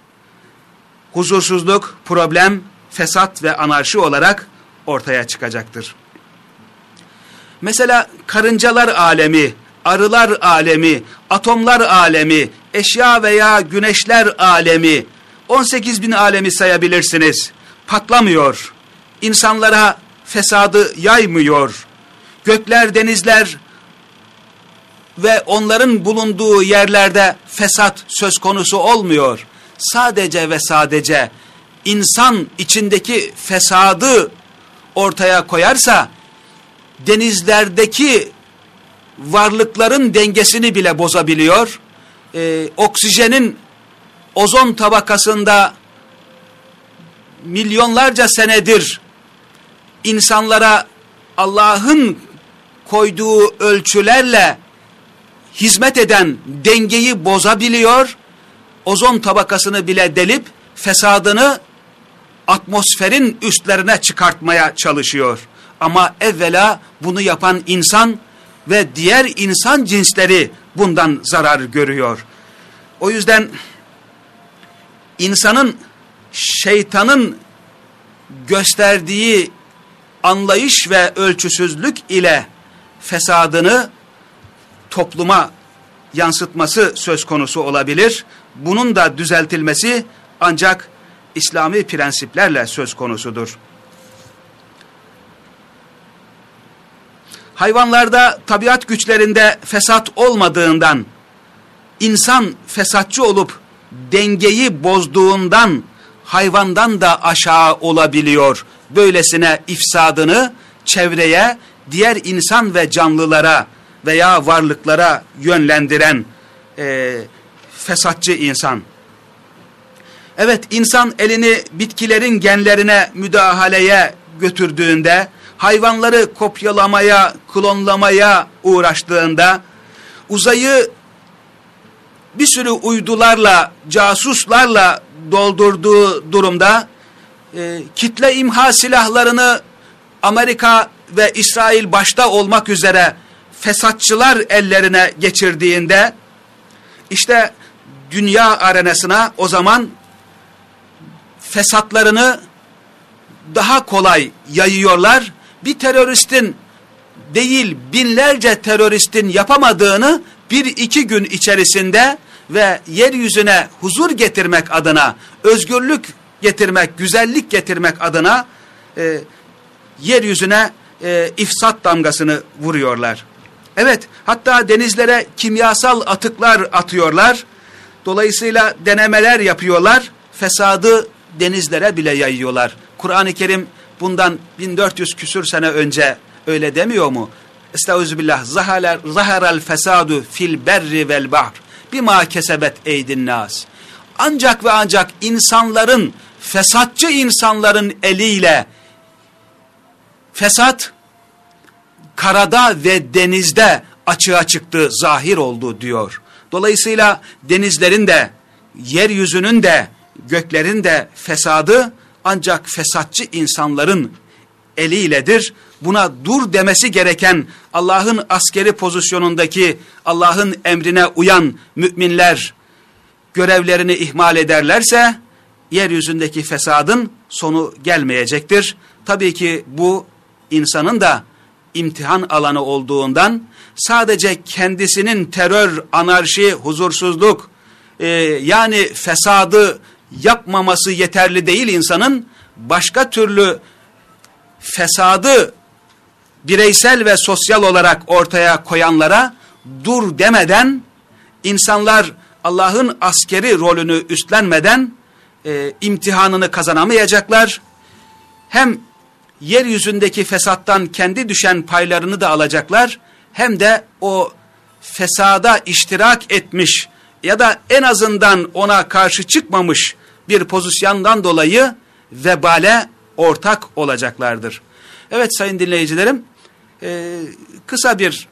huzursuzluk, problem, fesat ve anarşi olarak ortaya çıkacaktır. Mesela karıncalar alemi, arılar alemi, atomlar alemi, eşya veya güneşler alemi, 18 bin alemi sayabilirsiniz. Patlamıyor. İnsanlara fesadı yaymıyor. Gökler, denizler ve onların bulunduğu yerlerde fesat söz konusu olmuyor. Sadece ve sadece insan içindeki fesadı ortaya koyarsa denizlerdeki varlıkların dengesini bile bozabiliyor. Ee, oksijenin ozon tabakasında milyonlarca senedir insanlara Allah'ın koyduğu ölçülerle hizmet eden dengeyi bozabiliyor, ozon tabakasını bile delip fesadını atmosferin üstlerine çıkartmaya çalışıyor. Ama evvela bunu yapan insan ve diğer insan cinsleri bundan zarar görüyor. O yüzden insanın şeytanın gösterdiği anlayış ve ölçüsüzlük ile fesadını topluma yansıtması söz konusu olabilir. Bunun da düzeltilmesi ancak İslami prensiplerle söz konusudur. Hayvanlarda tabiat güçlerinde fesat olmadığından, insan fesatçı olup dengeyi bozduğundan hayvandan da aşağı olabiliyor. Böylesine ifsadını çevreye, diğer insan ve canlılara veya varlıklara yönlendiren e, fesatçı insan. Evet insan elini bitkilerin genlerine müdahaleye götürdüğünde, hayvanları kopyalamaya, klonlamaya uğraştığında, uzayı bir sürü uydularla, casuslarla doldurduğu durumda, e, kitle imha silahlarını Amerika ve İsrail başta olmak üzere fesatçılar ellerine geçirdiğinde, işte dünya arenasına o zaman fesatlarını daha kolay yayıyorlar. Bir teröristin değil binlerce teröristin yapamadığını bir iki gün içerisinde ve yeryüzüne huzur getirmek adına, özgürlük getirmek, güzellik getirmek adına e, yeryüzüne e, ifsat damgasını vuruyorlar. Evet, hatta denizlere kimyasal atıklar atıyorlar. Dolayısıyla denemeler yapıyorlar. Fesadı denizlere bile yayıyorlar. Kur'an-ı Kerim bundan 1400 küsür sene önce öyle demiyor mu? Estağfirullah. Zaharal fesadu fil berri vel bahr bima kesebet eydin nas. Ancak ve ancak insanların fesatçı insanların eliyle fesat karada ve denizde açığa çıktı, zahir oldu diyor. Dolayısıyla denizlerin de, yeryüzünün de, göklerin de fesadı ancak fesatçı insanların eliyledir. Buna dur demesi gereken Allah'ın askeri pozisyonundaki Allah'ın emrine uyan müminler görevlerini ihmal ederlerse yeryüzündeki fesadın sonu gelmeyecektir. Tabii ki bu insanın da imtihan alanı olduğundan sadece kendisinin terör, anarşi, huzursuzluk e, yani fesadı yapmaması yeterli değil insanın başka türlü fesadı bireysel ve sosyal olarak ortaya koyanlara dur demeden insanlar Allah'ın askeri rolünü üstlenmeden e, imtihanını kazanamayacaklar. Hem yeryüzündeki fesattan kendi düşen paylarını da alacaklar hem de o fesada iştirak etmiş ya da en azından ona karşı çıkmamış bir pozisyondan dolayı vebale ortak olacaklardır. Evet sayın dinleyicilerim, e, kısa bir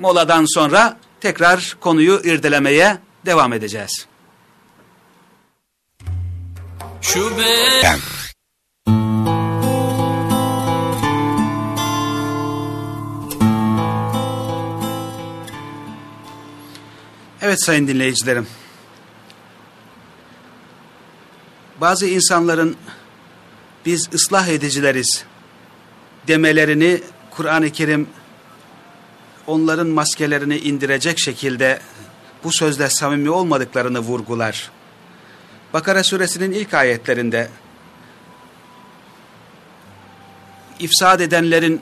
moladan sonra tekrar konuyu irdelemeye devam edeceğiz. Şube. Evet sayın dinleyicilerim. Bazı insanların biz ıslah edicileriz demelerini Kur'an-ı Kerim onların maskelerini indirecek şekilde bu sözle samimi olmadıklarını vurgular. Bakara suresinin ilk ayetlerinde ifsad edenlerin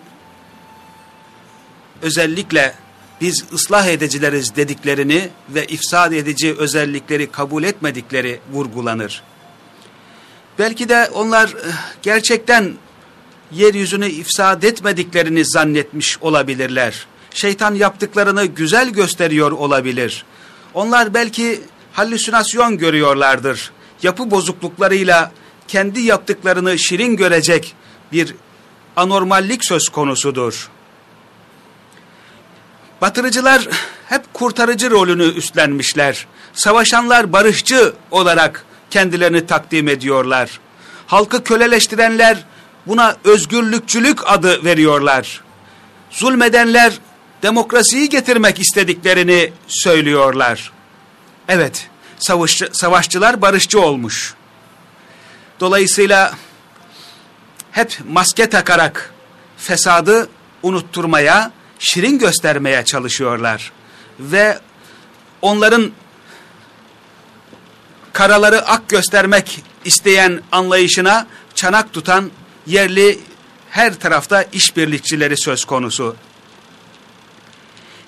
özellikle biz ıslah edicileriz dediklerini ve ifsad edici özellikleri kabul etmedikleri vurgulanır. Belki de onlar eh, gerçekten yeryüzünü ifsad etmediklerini zannetmiş olabilirler. Şeytan yaptıklarını güzel gösteriyor olabilir. Onlar belki halüsinasyon görüyorlardır. Yapı bozukluklarıyla kendi yaptıklarını şirin görecek bir anormallik söz konusudur. Batırıcılar hep kurtarıcı rolünü üstlenmişler. Savaşanlar barışçı olarak kendilerini takdim ediyorlar. Halkı köleleştirenler buna özgürlükçülük adı veriyorlar. Zulmedenler demokrasiyi getirmek istediklerini söylüyorlar. Evet, savaşçı, savaşçılar barışçı olmuş. Dolayısıyla hep maske takarak fesadı unutturmaya, şirin göstermeye çalışıyorlar. Ve onların karaları ak göstermek isteyen anlayışına çanak tutan yerli her tarafta işbirlikçileri söz konusu.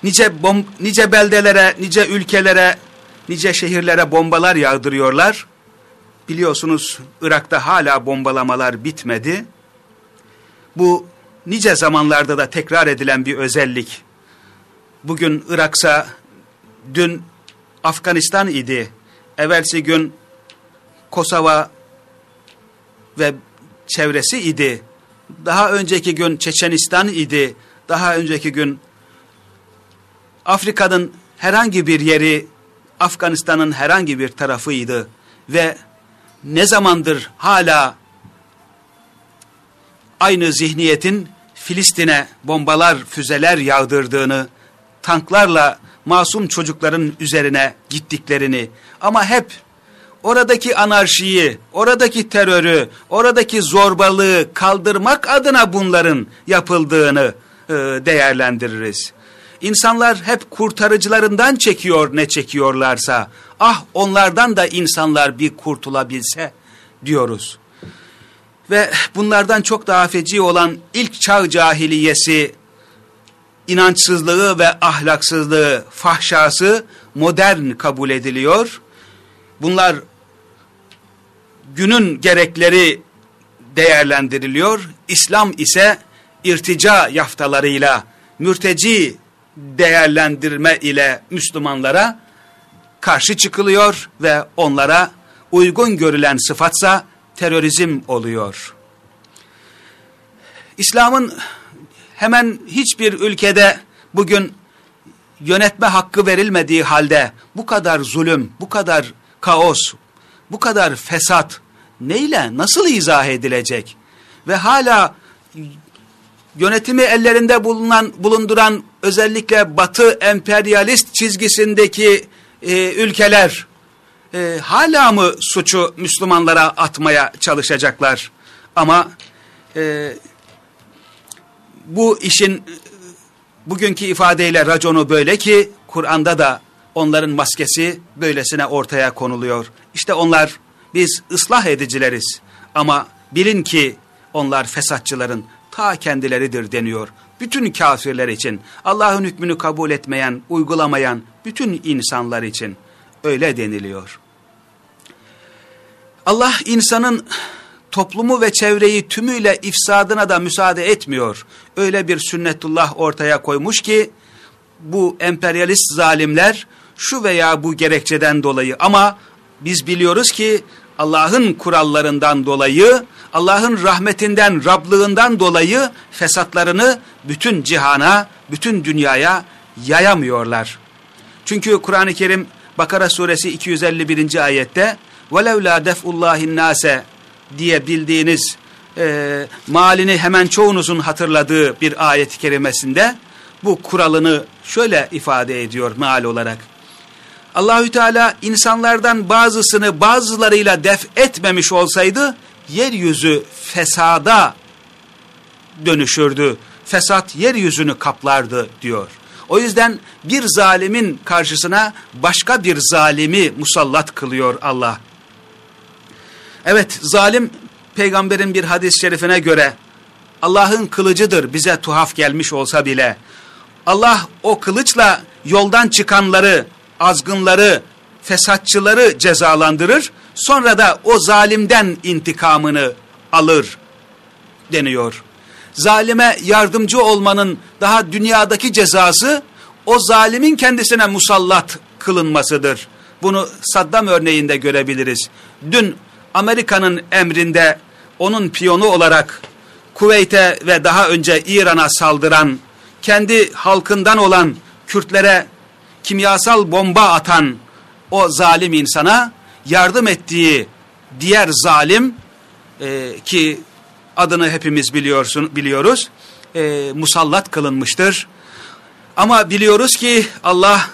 Nice, bom, nice beldelere, nice ülkelere, nice şehirlere bombalar yağdırıyorlar. Biliyorsunuz Irak'ta hala bombalamalar bitmedi. Bu nice zamanlarda da tekrar edilen bir özellik. Bugün Irak'sa dün Afganistan idi. Evvelsi gün Kosova ve çevresi idi. Daha önceki gün Çeçenistan idi. Daha önceki gün Afrika'nın herhangi bir yeri Afganistan'ın herhangi bir tarafıydı ve ne zamandır hala aynı zihniyetin Filistin'e bombalar, füzeler yağdırdığını, tanklarla masum çocukların üzerine gittiklerini ama hep oradaki anarşiyi, oradaki terörü, oradaki zorbalığı kaldırmak adına bunların yapıldığını e, değerlendiririz. İnsanlar hep kurtarıcılarından çekiyor ne çekiyorlarsa, ah onlardan da insanlar bir kurtulabilse diyoruz. Ve bunlardan çok daha feci olan ilk çağ cahiliyesi, inançsızlığı ve ahlaksızlığı, fahşası modern kabul ediliyor. Bunlar günün gerekleri değerlendiriliyor. İslam ise irtica yaftalarıyla, mürteci değerlendirme ile Müslümanlara karşı çıkılıyor ve onlara uygun görülen sıfatsa terörizm oluyor. İslam'ın hemen hiçbir ülkede bugün yönetme hakkı verilmediği halde bu kadar zulüm, bu kadar kaos, bu kadar fesat neyle, nasıl izah edilecek? Ve hala yönetimi ellerinde bulunan, bulunduran özellikle batı emperyalist çizgisindeki e, ülkeler e, hala mı suçu Müslümanlara atmaya çalışacaklar? Ama e, bu işin bugünkü ifadeyle raconu böyle ki Kur'an'da da onların maskesi böylesine ortaya konuluyor. İşte onlar biz ıslah edicileriz ama bilin ki onlar fesatçıların ta kendileridir deniyor. Bütün kafirler için, Allah'ın hükmünü kabul etmeyen, uygulamayan bütün insanlar için öyle deniliyor. Allah insanın toplumu ve çevreyi tümüyle ifsadına da müsaade etmiyor. Öyle bir sünnetullah ortaya koymuş ki bu emperyalist zalimler şu veya bu gerekçeden dolayı ama biz biliyoruz ki Allah'ın kurallarından dolayı, Allah'ın rahmetinden, Rablığından dolayı fesatlarını bütün cihana, bütün dünyaya yayamıyorlar. Çünkü Kur'an-ı Kerim Bakara suresi 251. ayette وَلَوْ لَا دَفْءُ اللّٰهِ النَّاسَ diye bildiğiniz e, malini hemen çoğunuzun hatırladığı bir ayet-i kerimesinde bu kuralını şöyle ifade ediyor meal olarak. Allahü Teala insanlardan bazısını bazılarıyla def etmemiş olsaydı yeryüzü fesada dönüşürdü. Fesat yeryüzünü kaplardı diyor. O yüzden bir zalimin karşısına başka bir zalimi musallat kılıyor Allah. Evet zalim peygamberin bir hadis-i şerifine göre Allah'ın kılıcıdır bize tuhaf gelmiş olsa bile. Allah o kılıçla yoldan çıkanları, azgınları, fesatçıları cezalandırır. Sonra da o zalimden intikamını alır deniyor. Zalime yardımcı olmanın daha dünyadaki cezası o zalimin kendisine musallat kılınmasıdır. Bunu Saddam örneğinde görebiliriz. Dün Amerika'nın emrinde onun piyonu olarak Kuveyt'e ve daha önce İran'a saldıran, kendi halkından olan Kürtlere kimyasal bomba atan o zalim insana yardım ettiği diğer zalim e, ki adını hepimiz biliyorsun biliyoruz e, musallat kılınmıştır. Ama biliyoruz ki Allah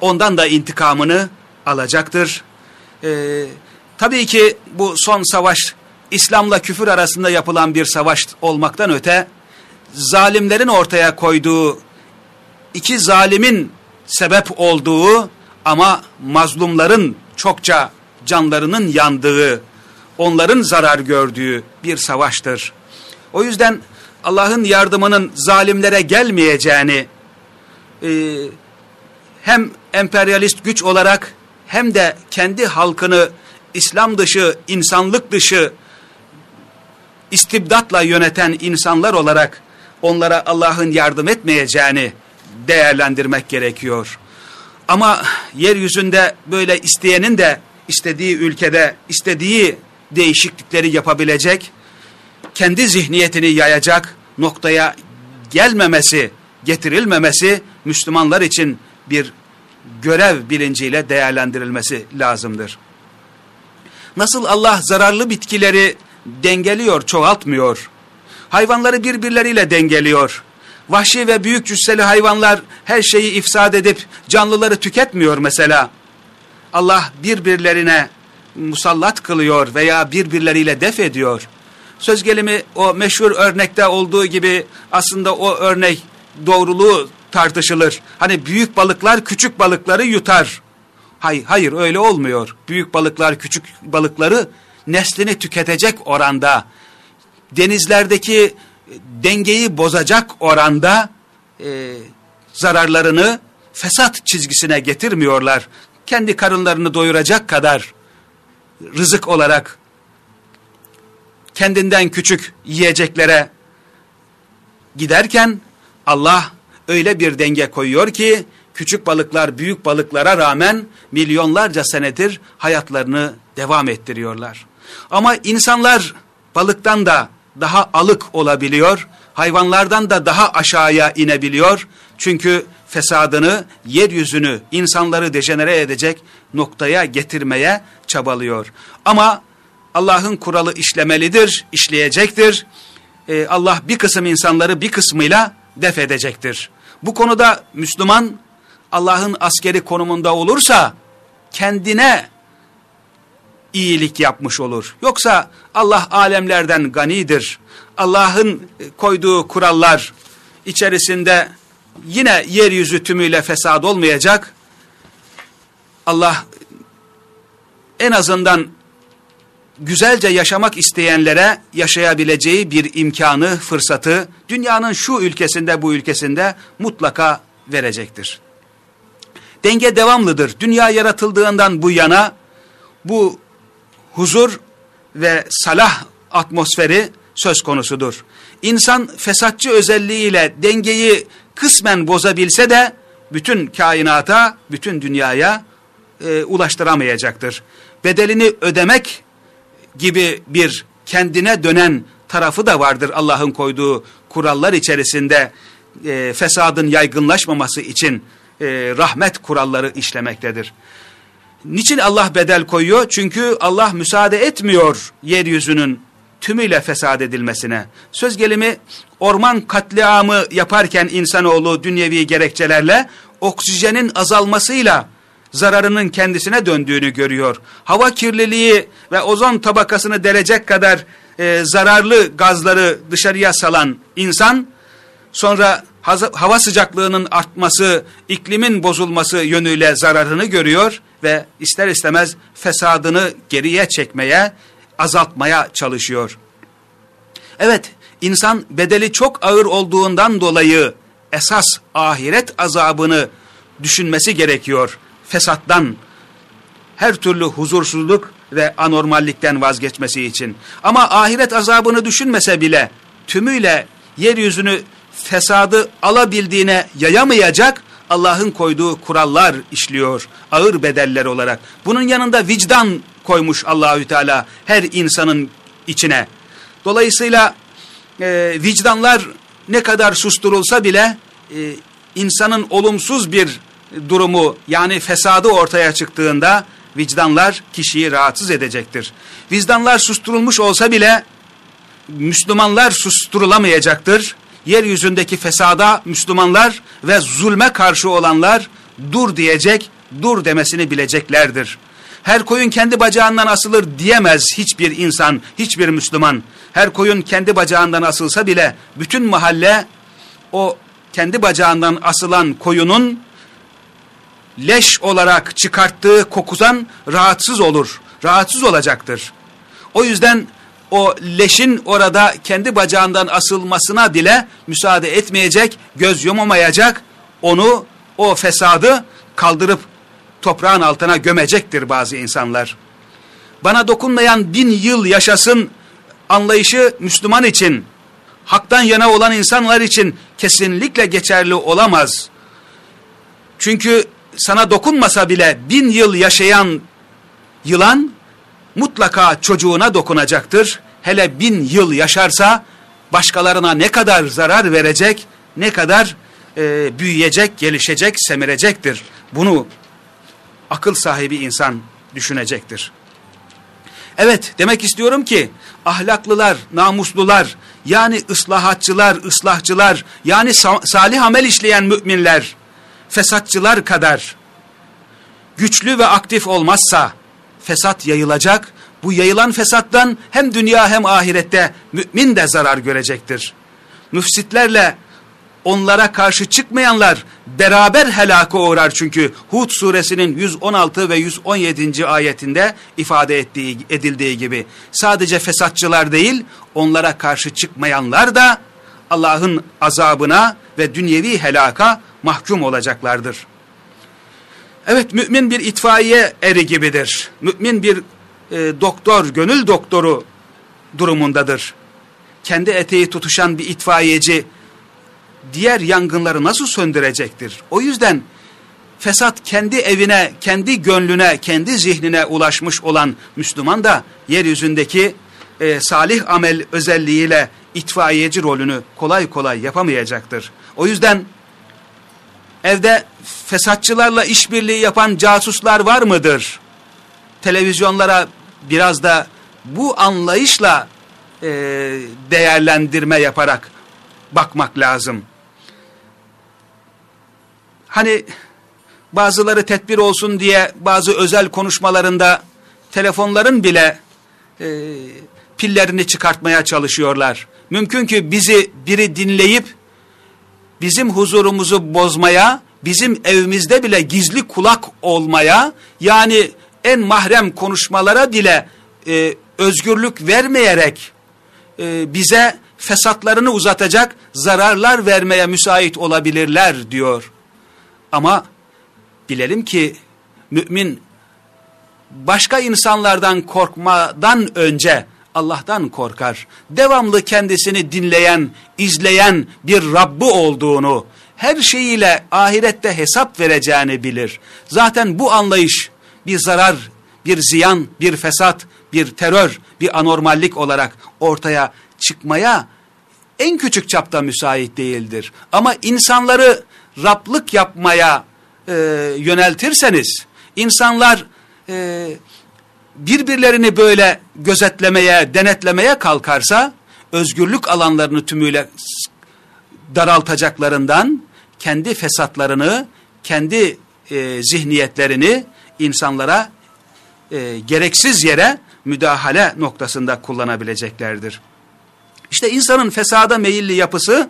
ondan da intikamını alacaktır. E, tabii ki bu son savaş İslam'la küfür arasında yapılan bir savaş olmaktan öte zalimlerin ortaya koyduğu iki zalimin sebep olduğu ama mazlumların çokça canlarının yandığı, onların zarar gördüğü bir savaştır. O yüzden Allah'ın yardımının zalimlere gelmeyeceğini e, hem emperyalist güç olarak hem de kendi halkını İslam dışı, insanlık dışı istibdatla yöneten insanlar olarak onlara Allah'ın yardım etmeyeceğini değerlendirmek gerekiyor. Ama yeryüzünde böyle isteyenin de istediği ülkede istediği değişiklikleri yapabilecek, kendi zihniyetini yayacak noktaya gelmemesi, getirilmemesi Müslümanlar için bir görev bilinciyle değerlendirilmesi lazımdır. Nasıl Allah zararlı bitkileri dengeliyor, çoğaltmıyor. Hayvanları birbirleriyle dengeliyor. Vahşi ve büyük cüsseli hayvanlar her şeyi ifsad edip canlıları tüketmiyor mesela. Allah birbirlerine musallat kılıyor veya birbirleriyle def ediyor. Söz gelimi o meşhur örnekte olduğu gibi aslında o örnek doğruluğu tartışılır. Hani büyük balıklar küçük balıkları yutar. Hayır, hayır öyle olmuyor. Büyük balıklar küçük balıkları neslini tüketecek oranda, denizlerdeki dengeyi bozacak oranda e, zararlarını fesat çizgisine getirmiyorlar. Kendi karınlarını doyuracak kadar rızık olarak kendinden küçük yiyeceklere giderken Allah öyle bir denge koyuyor ki küçük balıklar büyük balıklara rağmen milyonlarca senedir hayatlarını devam ettiriyorlar. Ama insanlar balıktan da daha alık olabiliyor, hayvanlardan da daha aşağıya inebiliyor. Çünkü fesadını, yeryüzünü, insanları dejenere edecek noktaya getirmeye çabalıyor. Ama Allah'ın kuralı işlemelidir, işleyecektir. Ee, Allah bir kısım insanları bir kısmıyla def edecektir. Bu konuda Müslüman Allah'ın askeri konumunda olursa kendine iyilik yapmış olur. Yoksa Allah alemlerden ganidir. Allah'ın koyduğu kurallar içerisinde yine yeryüzü tümüyle fesad olmayacak. Allah en azından güzelce yaşamak isteyenlere yaşayabileceği bir imkanı, fırsatı dünyanın şu ülkesinde bu ülkesinde mutlaka verecektir. Denge devamlıdır. Dünya yaratıldığından bu yana bu huzur ve salah atmosferi söz konusudur. İnsan fesatçı özelliğiyle dengeyi kısmen bozabilse de bütün kainata, bütün dünyaya e, ulaştıramayacaktır. Bedelini ödemek gibi bir kendine dönen tarafı da vardır Allah'ın koyduğu kurallar içerisinde e, fesadın yaygınlaşmaması için e, rahmet kuralları işlemektedir. Niçin Allah bedel koyuyor? Çünkü Allah müsaade etmiyor yeryüzünün tümüyle fesat edilmesine. Söz gelimi orman katliamı yaparken insanoğlu dünyevi gerekçelerle oksijenin azalmasıyla zararının kendisine döndüğünü görüyor. Hava kirliliği ve ozon tabakasını delecek kadar e, zararlı gazları dışarıya salan insan sonra hava sıcaklığının artması, iklimin bozulması yönüyle zararını görüyor ve ister istemez fesadını geriye çekmeye, azaltmaya çalışıyor. Evet, insan bedeli çok ağır olduğundan dolayı esas ahiret azabını düşünmesi gerekiyor. Fesattan, her türlü huzursuzluk ve anormallikten vazgeçmesi için. Ama ahiret azabını düşünmese bile tümüyle yeryüzünü fesadı alabildiğine yayamayacak Allah'ın koyduğu kurallar işliyor ağır bedeller olarak. Bunun yanında vicdan koymuş Allahü Teala her insanın içine. Dolayısıyla e, vicdanlar ne kadar susturulsa bile e, insanın olumsuz bir durumu yani fesadı ortaya çıktığında vicdanlar kişiyi rahatsız edecektir. Vicdanlar susturulmuş olsa bile Müslümanlar susturulamayacaktır. Yeryüzündeki fesada Müslümanlar ve zulme karşı olanlar dur diyecek, dur demesini bileceklerdir. Her koyun kendi bacağından asılır diyemez hiçbir insan, hiçbir Müslüman. Her koyun kendi bacağından asılsa bile bütün mahalle o kendi bacağından asılan koyunun leş olarak çıkarttığı kokudan rahatsız olur, rahatsız olacaktır. O yüzden o leşin orada kendi bacağından asılmasına bile müsaade etmeyecek, göz yumamayacak, onu, o fesadı kaldırıp toprağın altına gömecektir bazı insanlar. Bana dokunmayan bin yıl yaşasın anlayışı Müslüman için, haktan yana olan insanlar için kesinlikle geçerli olamaz. Çünkü sana dokunmasa bile bin yıl yaşayan yılan mutlaka çocuğuna dokunacaktır. Hele bin yıl yaşarsa başkalarına ne kadar zarar verecek, ne kadar e, büyüyecek, gelişecek, semirecektir. Bunu akıl sahibi insan düşünecektir. Evet demek istiyorum ki ahlaklılar, namuslular yani ıslahatçılar, ıslahçılar yani salih amel işleyen müminler fesatçılar kadar güçlü ve aktif olmazsa fesat yayılacak. Bu yayılan fesattan hem dünya hem ahirette mümin de zarar görecektir. Müfsitlerle onlara karşı çıkmayanlar beraber helaka uğrar çünkü Hud suresinin 116 ve 117. ayetinde ifade ettiği, edildiği gibi sadece fesatçılar değil onlara karşı çıkmayanlar da Allah'ın azabına ve dünyevi helaka mahkum olacaklardır. Evet mümin bir itfaiye eri gibidir. Mümin bir e, doktor, gönül doktoru durumundadır. Kendi eteği tutuşan bir itfaiyeci diğer yangınları nasıl söndürecektir? O yüzden fesat kendi evine, kendi gönlüne, kendi zihnine ulaşmış olan Müslüman da yeryüzündeki e, salih amel özelliğiyle itfaiyeci rolünü kolay kolay yapamayacaktır. O yüzden evde fesatçılarla işbirliği yapan casuslar var mıdır? Televizyonlara biraz da bu anlayışla e, değerlendirme yaparak bakmak lazım. Hani bazıları tedbir olsun diye bazı özel konuşmalarında telefonların bile e, pillerini çıkartmaya çalışıyorlar. Mümkün ki bizi biri dinleyip bizim huzurumuzu bozmaya, bizim evimizde bile gizli kulak olmaya, yani en mahrem konuşmalara bile e, özgürlük vermeyerek e, bize fesatlarını uzatacak zararlar vermeye müsait olabilirler diyor. Ama bilelim ki mümin başka insanlardan korkmadan önce Allah'tan korkar. Devamlı kendisini dinleyen, izleyen bir Rabbi olduğunu, her şeyiyle ahirette hesap vereceğini bilir. Zaten bu anlayış bir zarar, bir ziyan, bir fesat, bir terör, bir anormallik olarak ortaya çıkmaya en küçük çapta müsait değildir. Ama insanları Rablık yapmaya e, yöneltirseniz, insanlar e, birbirlerini böyle gözetlemeye, denetlemeye kalkarsa, özgürlük alanlarını tümüyle daraltacaklarından, kendi fesatlarını, kendi e, zihniyetlerini insanlara e, gereksiz yere müdahale noktasında kullanabileceklerdir. İşte insanın fesada meyilli yapısı,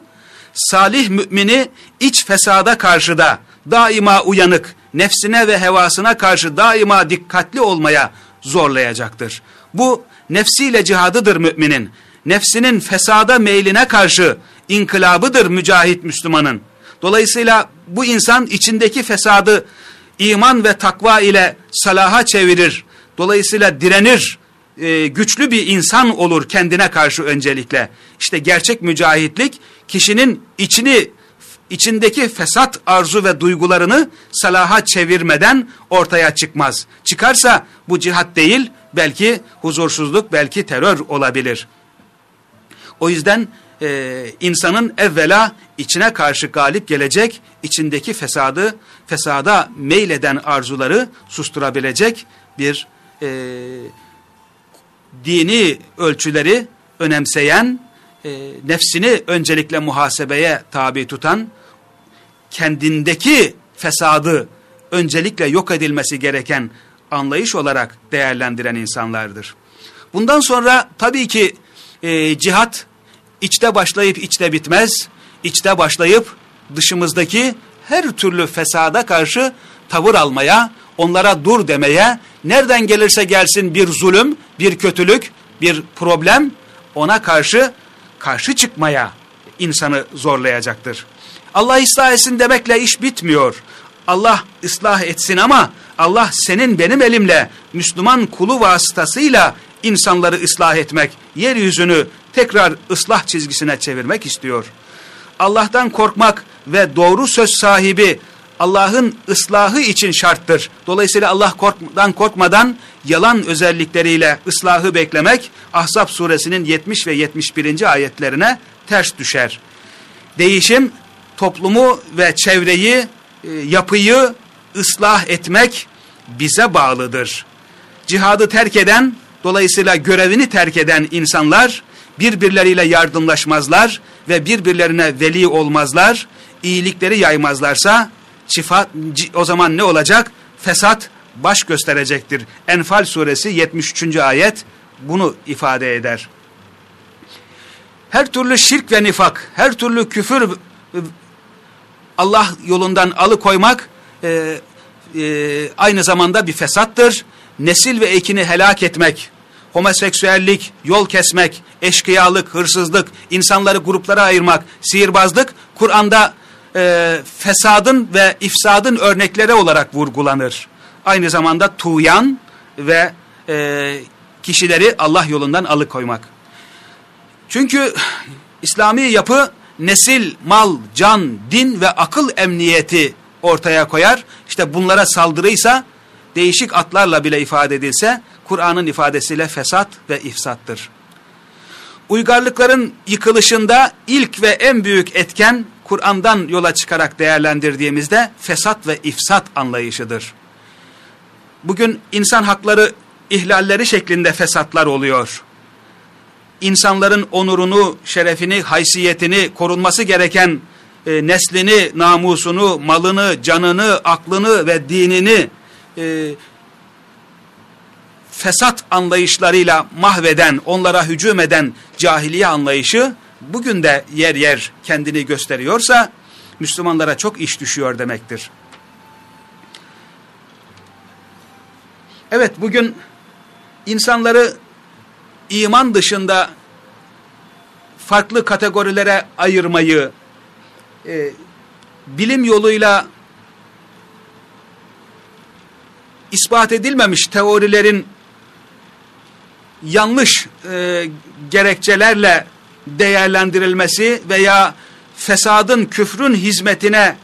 salih mümini iç fesada karşı da daima uyanık, nefsine ve hevasına karşı daima dikkatli olmaya zorlayacaktır. Bu nefsiyle cihadıdır müminin. Nefsinin fesada meyline karşı inkılabıdır mücahit Müslümanın. Dolayısıyla bu insan içindeki fesadı iman ve takva ile salaha çevirir. Dolayısıyla direnir, e, güçlü bir insan olur kendine karşı öncelikle. İşte gerçek mücahitlik kişinin içini içindeki fesat arzu ve duygularını salaha çevirmeden ortaya çıkmaz. Çıkarsa bu cihat değil belki huzursuzluk belki terör olabilir. O yüzden e, insanın evvela içine karşı galip gelecek, içindeki fesadı, fesada meyleden arzuları susturabilecek bir e, dini ölçüleri önemseyen, e, nefsini öncelikle muhasebeye tabi tutan, kendindeki fesadı öncelikle yok edilmesi gereken anlayış olarak değerlendiren insanlardır. Bundan sonra tabii ki e, cihat içte başlayıp içte bitmez, içte başlayıp dışımızdaki her türlü fesada karşı tavır almaya, onlara dur demeye, nereden gelirse gelsin bir zulüm, bir kötülük, bir problem ona karşı karşı çıkmaya insanı zorlayacaktır. Allah ıslah etsin demekle iş bitmiyor. Allah ıslah etsin ama Allah senin benim elimle Müslüman kulu vasıtasıyla insanları ıslah etmek, yeryüzünü tekrar ıslah çizgisine çevirmek istiyor. Allah'tan korkmak ve doğru söz sahibi Allah'ın ıslahı için şarttır. Dolayısıyla Allah korkmadan korkmadan yalan özellikleriyle ıslahı beklemek Ahzab suresinin 70 ve 71. ayetlerine ters düşer. Değişim toplumu ve çevreyi, e, yapıyı ıslah etmek bize bağlıdır. Cihadı terk eden, dolayısıyla görevini terk eden insanlar birbirleriyle yardımlaşmazlar ve birbirlerine veli olmazlar, iyilikleri yaymazlarsa çifat, o zaman ne olacak? Fesat baş gösterecektir. Enfal suresi 73. ayet bunu ifade eder. Her türlü şirk ve nifak, her türlü küfür Allah yolundan alıkoymak e, e, aynı zamanda bir fesattır. Nesil ve ekini helak etmek, homoseksüellik, yol kesmek, eşkıyalık, hırsızlık, insanları gruplara ayırmak, sihirbazlık Kur'an'da e, fesadın ve ifsadın örnekleri olarak vurgulanır. Aynı zamanda tuğyan ve e, kişileri Allah yolundan alıkoymak. Çünkü İslami yapı nesil, mal, can, din ve akıl emniyeti ortaya koyar. İşte bunlara saldırıysa değişik atlarla bile ifade edilse Kur'an'ın ifadesiyle fesat ve ifsattır. Uygarlıkların yıkılışında ilk ve en büyük etken Kur'an'dan yola çıkarak değerlendirdiğimizde fesat ve ifsat anlayışıdır. Bugün insan hakları ihlalleri şeklinde fesatlar oluyor. İnsanların onurunu, şerefini, haysiyetini, korunması gereken e, neslini, namusunu, malını, canını, aklını ve dinini e, fesat anlayışlarıyla mahveden, onlara hücum eden cahiliye anlayışı bugün de yer yer kendini gösteriyorsa Müslümanlara çok iş düşüyor demektir. Evet bugün insanları iman dışında farklı kategorilere ayırmayı, e, bilim yoluyla ispat edilmemiş teorilerin yanlış e, gerekçelerle değerlendirilmesi veya fesadın, küfrün hizmetine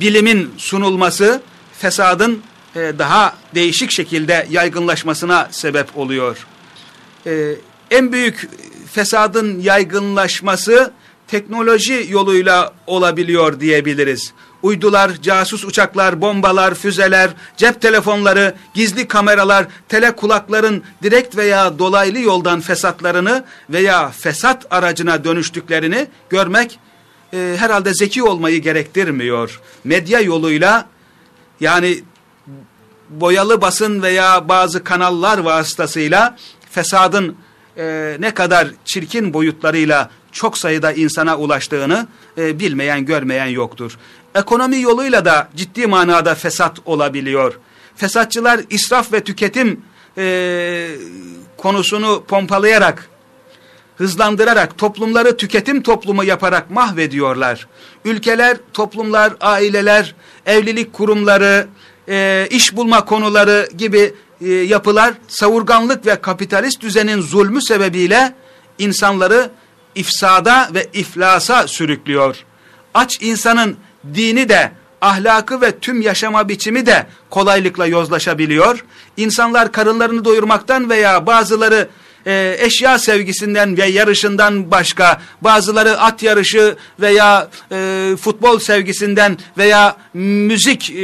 bilimin sunulması, fesadın e, daha değişik şekilde yaygınlaşmasına sebep oluyor. E, en büyük fesadın yaygınlaşması teknoloji yoluyla olabiliyor diyebiliriz. Uydular, casus uçaklar, bombalar, füzeler, cep telefonları, gizli kameralar, telekulakların direkt veya dolaylı yoldan fesatlarını veya fesat aracına dönüştüklerini görmek e, herhalde zeki olmayı gerektirmiyor. Medya yoluyla yani boyalı basın veya bazı kanallar vasıtasıyla fesadın e, ne kadar çirkin boyutlarıyla çok sayıda insana ulaştığını e, bilmeyen görmeyen yoktur. Ekonomi yoluyla da ciddi manada fesat olabiliyor. Fesatçılar israf ve tüketim e, konusunu pompalayarak, hızlandırarak toplumları tüketim toplumu yaparak mahvediyorlar. Ülkeler, toplumlar, aileler, evlilik kurumları, e, iş bulma konuları gibi e, yapılar savurganlık ve kapitalist düzenin zulmü sebebiyle insanları ifsada ve iflasa sürüklüyor. Aç insanın dini de ahlakı ve tüm yaşama biçimi de kolaylıkla yozlaşabiliyor. İnsanlar karınlarını doyurmaktan veya bazıları e, eşya sevgisinden ve yarışından başka bazıları at yarışı veya e, futbol sevgisinden veya müzik e,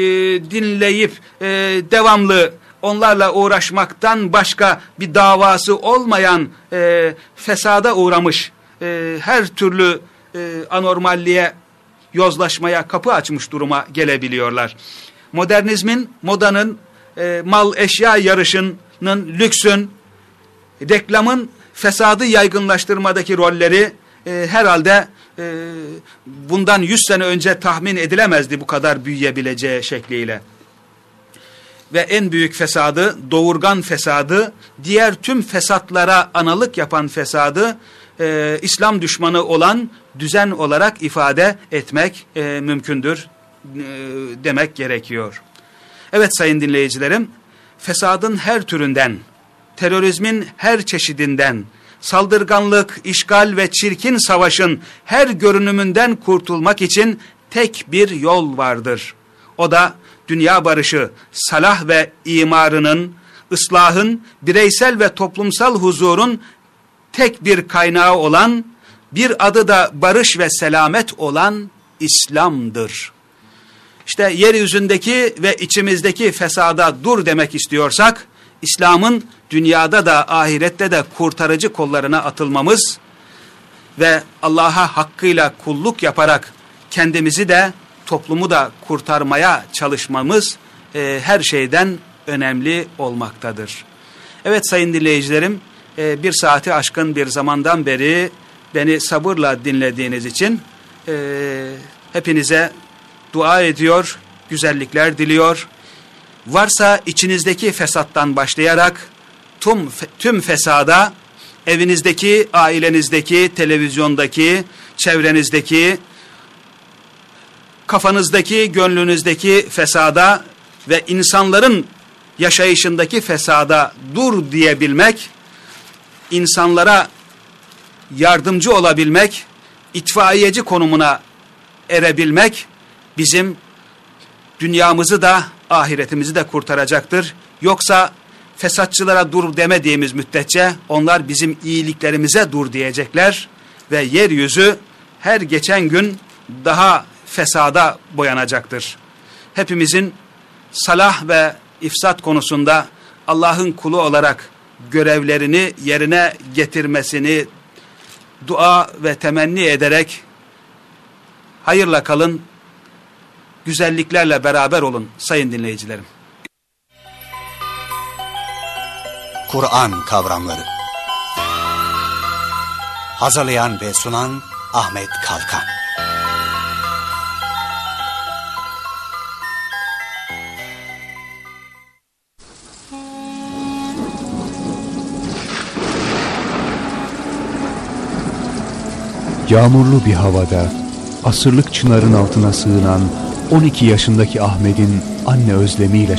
dinleyip e, devamlı onlarla uğraşmaktan başka bir davası olmayan e, fesada uğramış e, her türlü e, anormalliğe yozlaşmaya kapı açmış duruma gelebiliyorlar. Modernizmin, modanın, e, mal eşya yarışının, lüksün, reklamın fesadı yaygınlaştırmadaki rolleri e, herhalde e, bundan 100 sene önce tahmin edilemezdi bu kadar büyüyebileceği şekliyle. Ve en büyük fesadı, doğurgan fesadı, diğer tüm fesatlara analık yapan fesadı, e, İslam düşmanı olan düzen olarak ifade etmek e, mümkündür e, demek gerekiyor. Evet sayın dinleyicilerim, fesadın her türünden, terörizmin her çeşidinden, saldırganlık, işgal ve çirkin savaşın her görünümünden kurtulmak için tek bir yol vardır. O da dünya barışı, salah ve imarının, ıslahın, bireysel ve toplumsal huzurun tek bir kaynağı olan, bir adı da barış ve selamet olan İslam'dır. İşte yeryüzündeki ve içimizdeki fesada dur demek istiyorsak, İslam'ın dünyada da ahirette de kurtarıcı kollarına atılmamız ve Allah'a hakkıyla kulluk yaparak kendimizi de toplumu da kurtarmaya çalışmamız e, her şeyden önemli olmaktadır. Evet sayın dinleyicilerim, e, bir saati aşkın bir zamandan beri beni sabırla dinlediğiniz için e, hepinize dua ediyor, güzellikler diliyor. Varsa içinizdeki fesattan başlayarak tüm, tüm fesada evinizdeki, ailenizdeki, televizyondaki, çevrenizdeki, kafanızdaki, gönlünüzdeki fesada ve insanların yaşayışındaki fesada dur diyebilmek insanlara yardımcı olabilmek, itfaiyeci konumuna erebilmek bizim dünyamızı da ahiretimizi de kurtaracaktır. Yoksa fesatçılara dur demediğimiz müddetçe onlar bizim iyiliklerimize dur diyecekler ve yeryüzü her geçen gün daha fesada boyanacaktır. Hepimizin salah ve ifsat konusunda Allah'ın kulu olarak görevlerini yerine getirmesini dua ve temenni ederek hayırla kalın, güzelliklerle beraber olun sayın dinleyicilerim. Kur'an kavramları Hazırlayan ve sunan Ahmet Kalkan Yağmurlu bir havada asırlık çınarın altına sığınan 12 yaşındaki Ahmet'in anne özlemiyle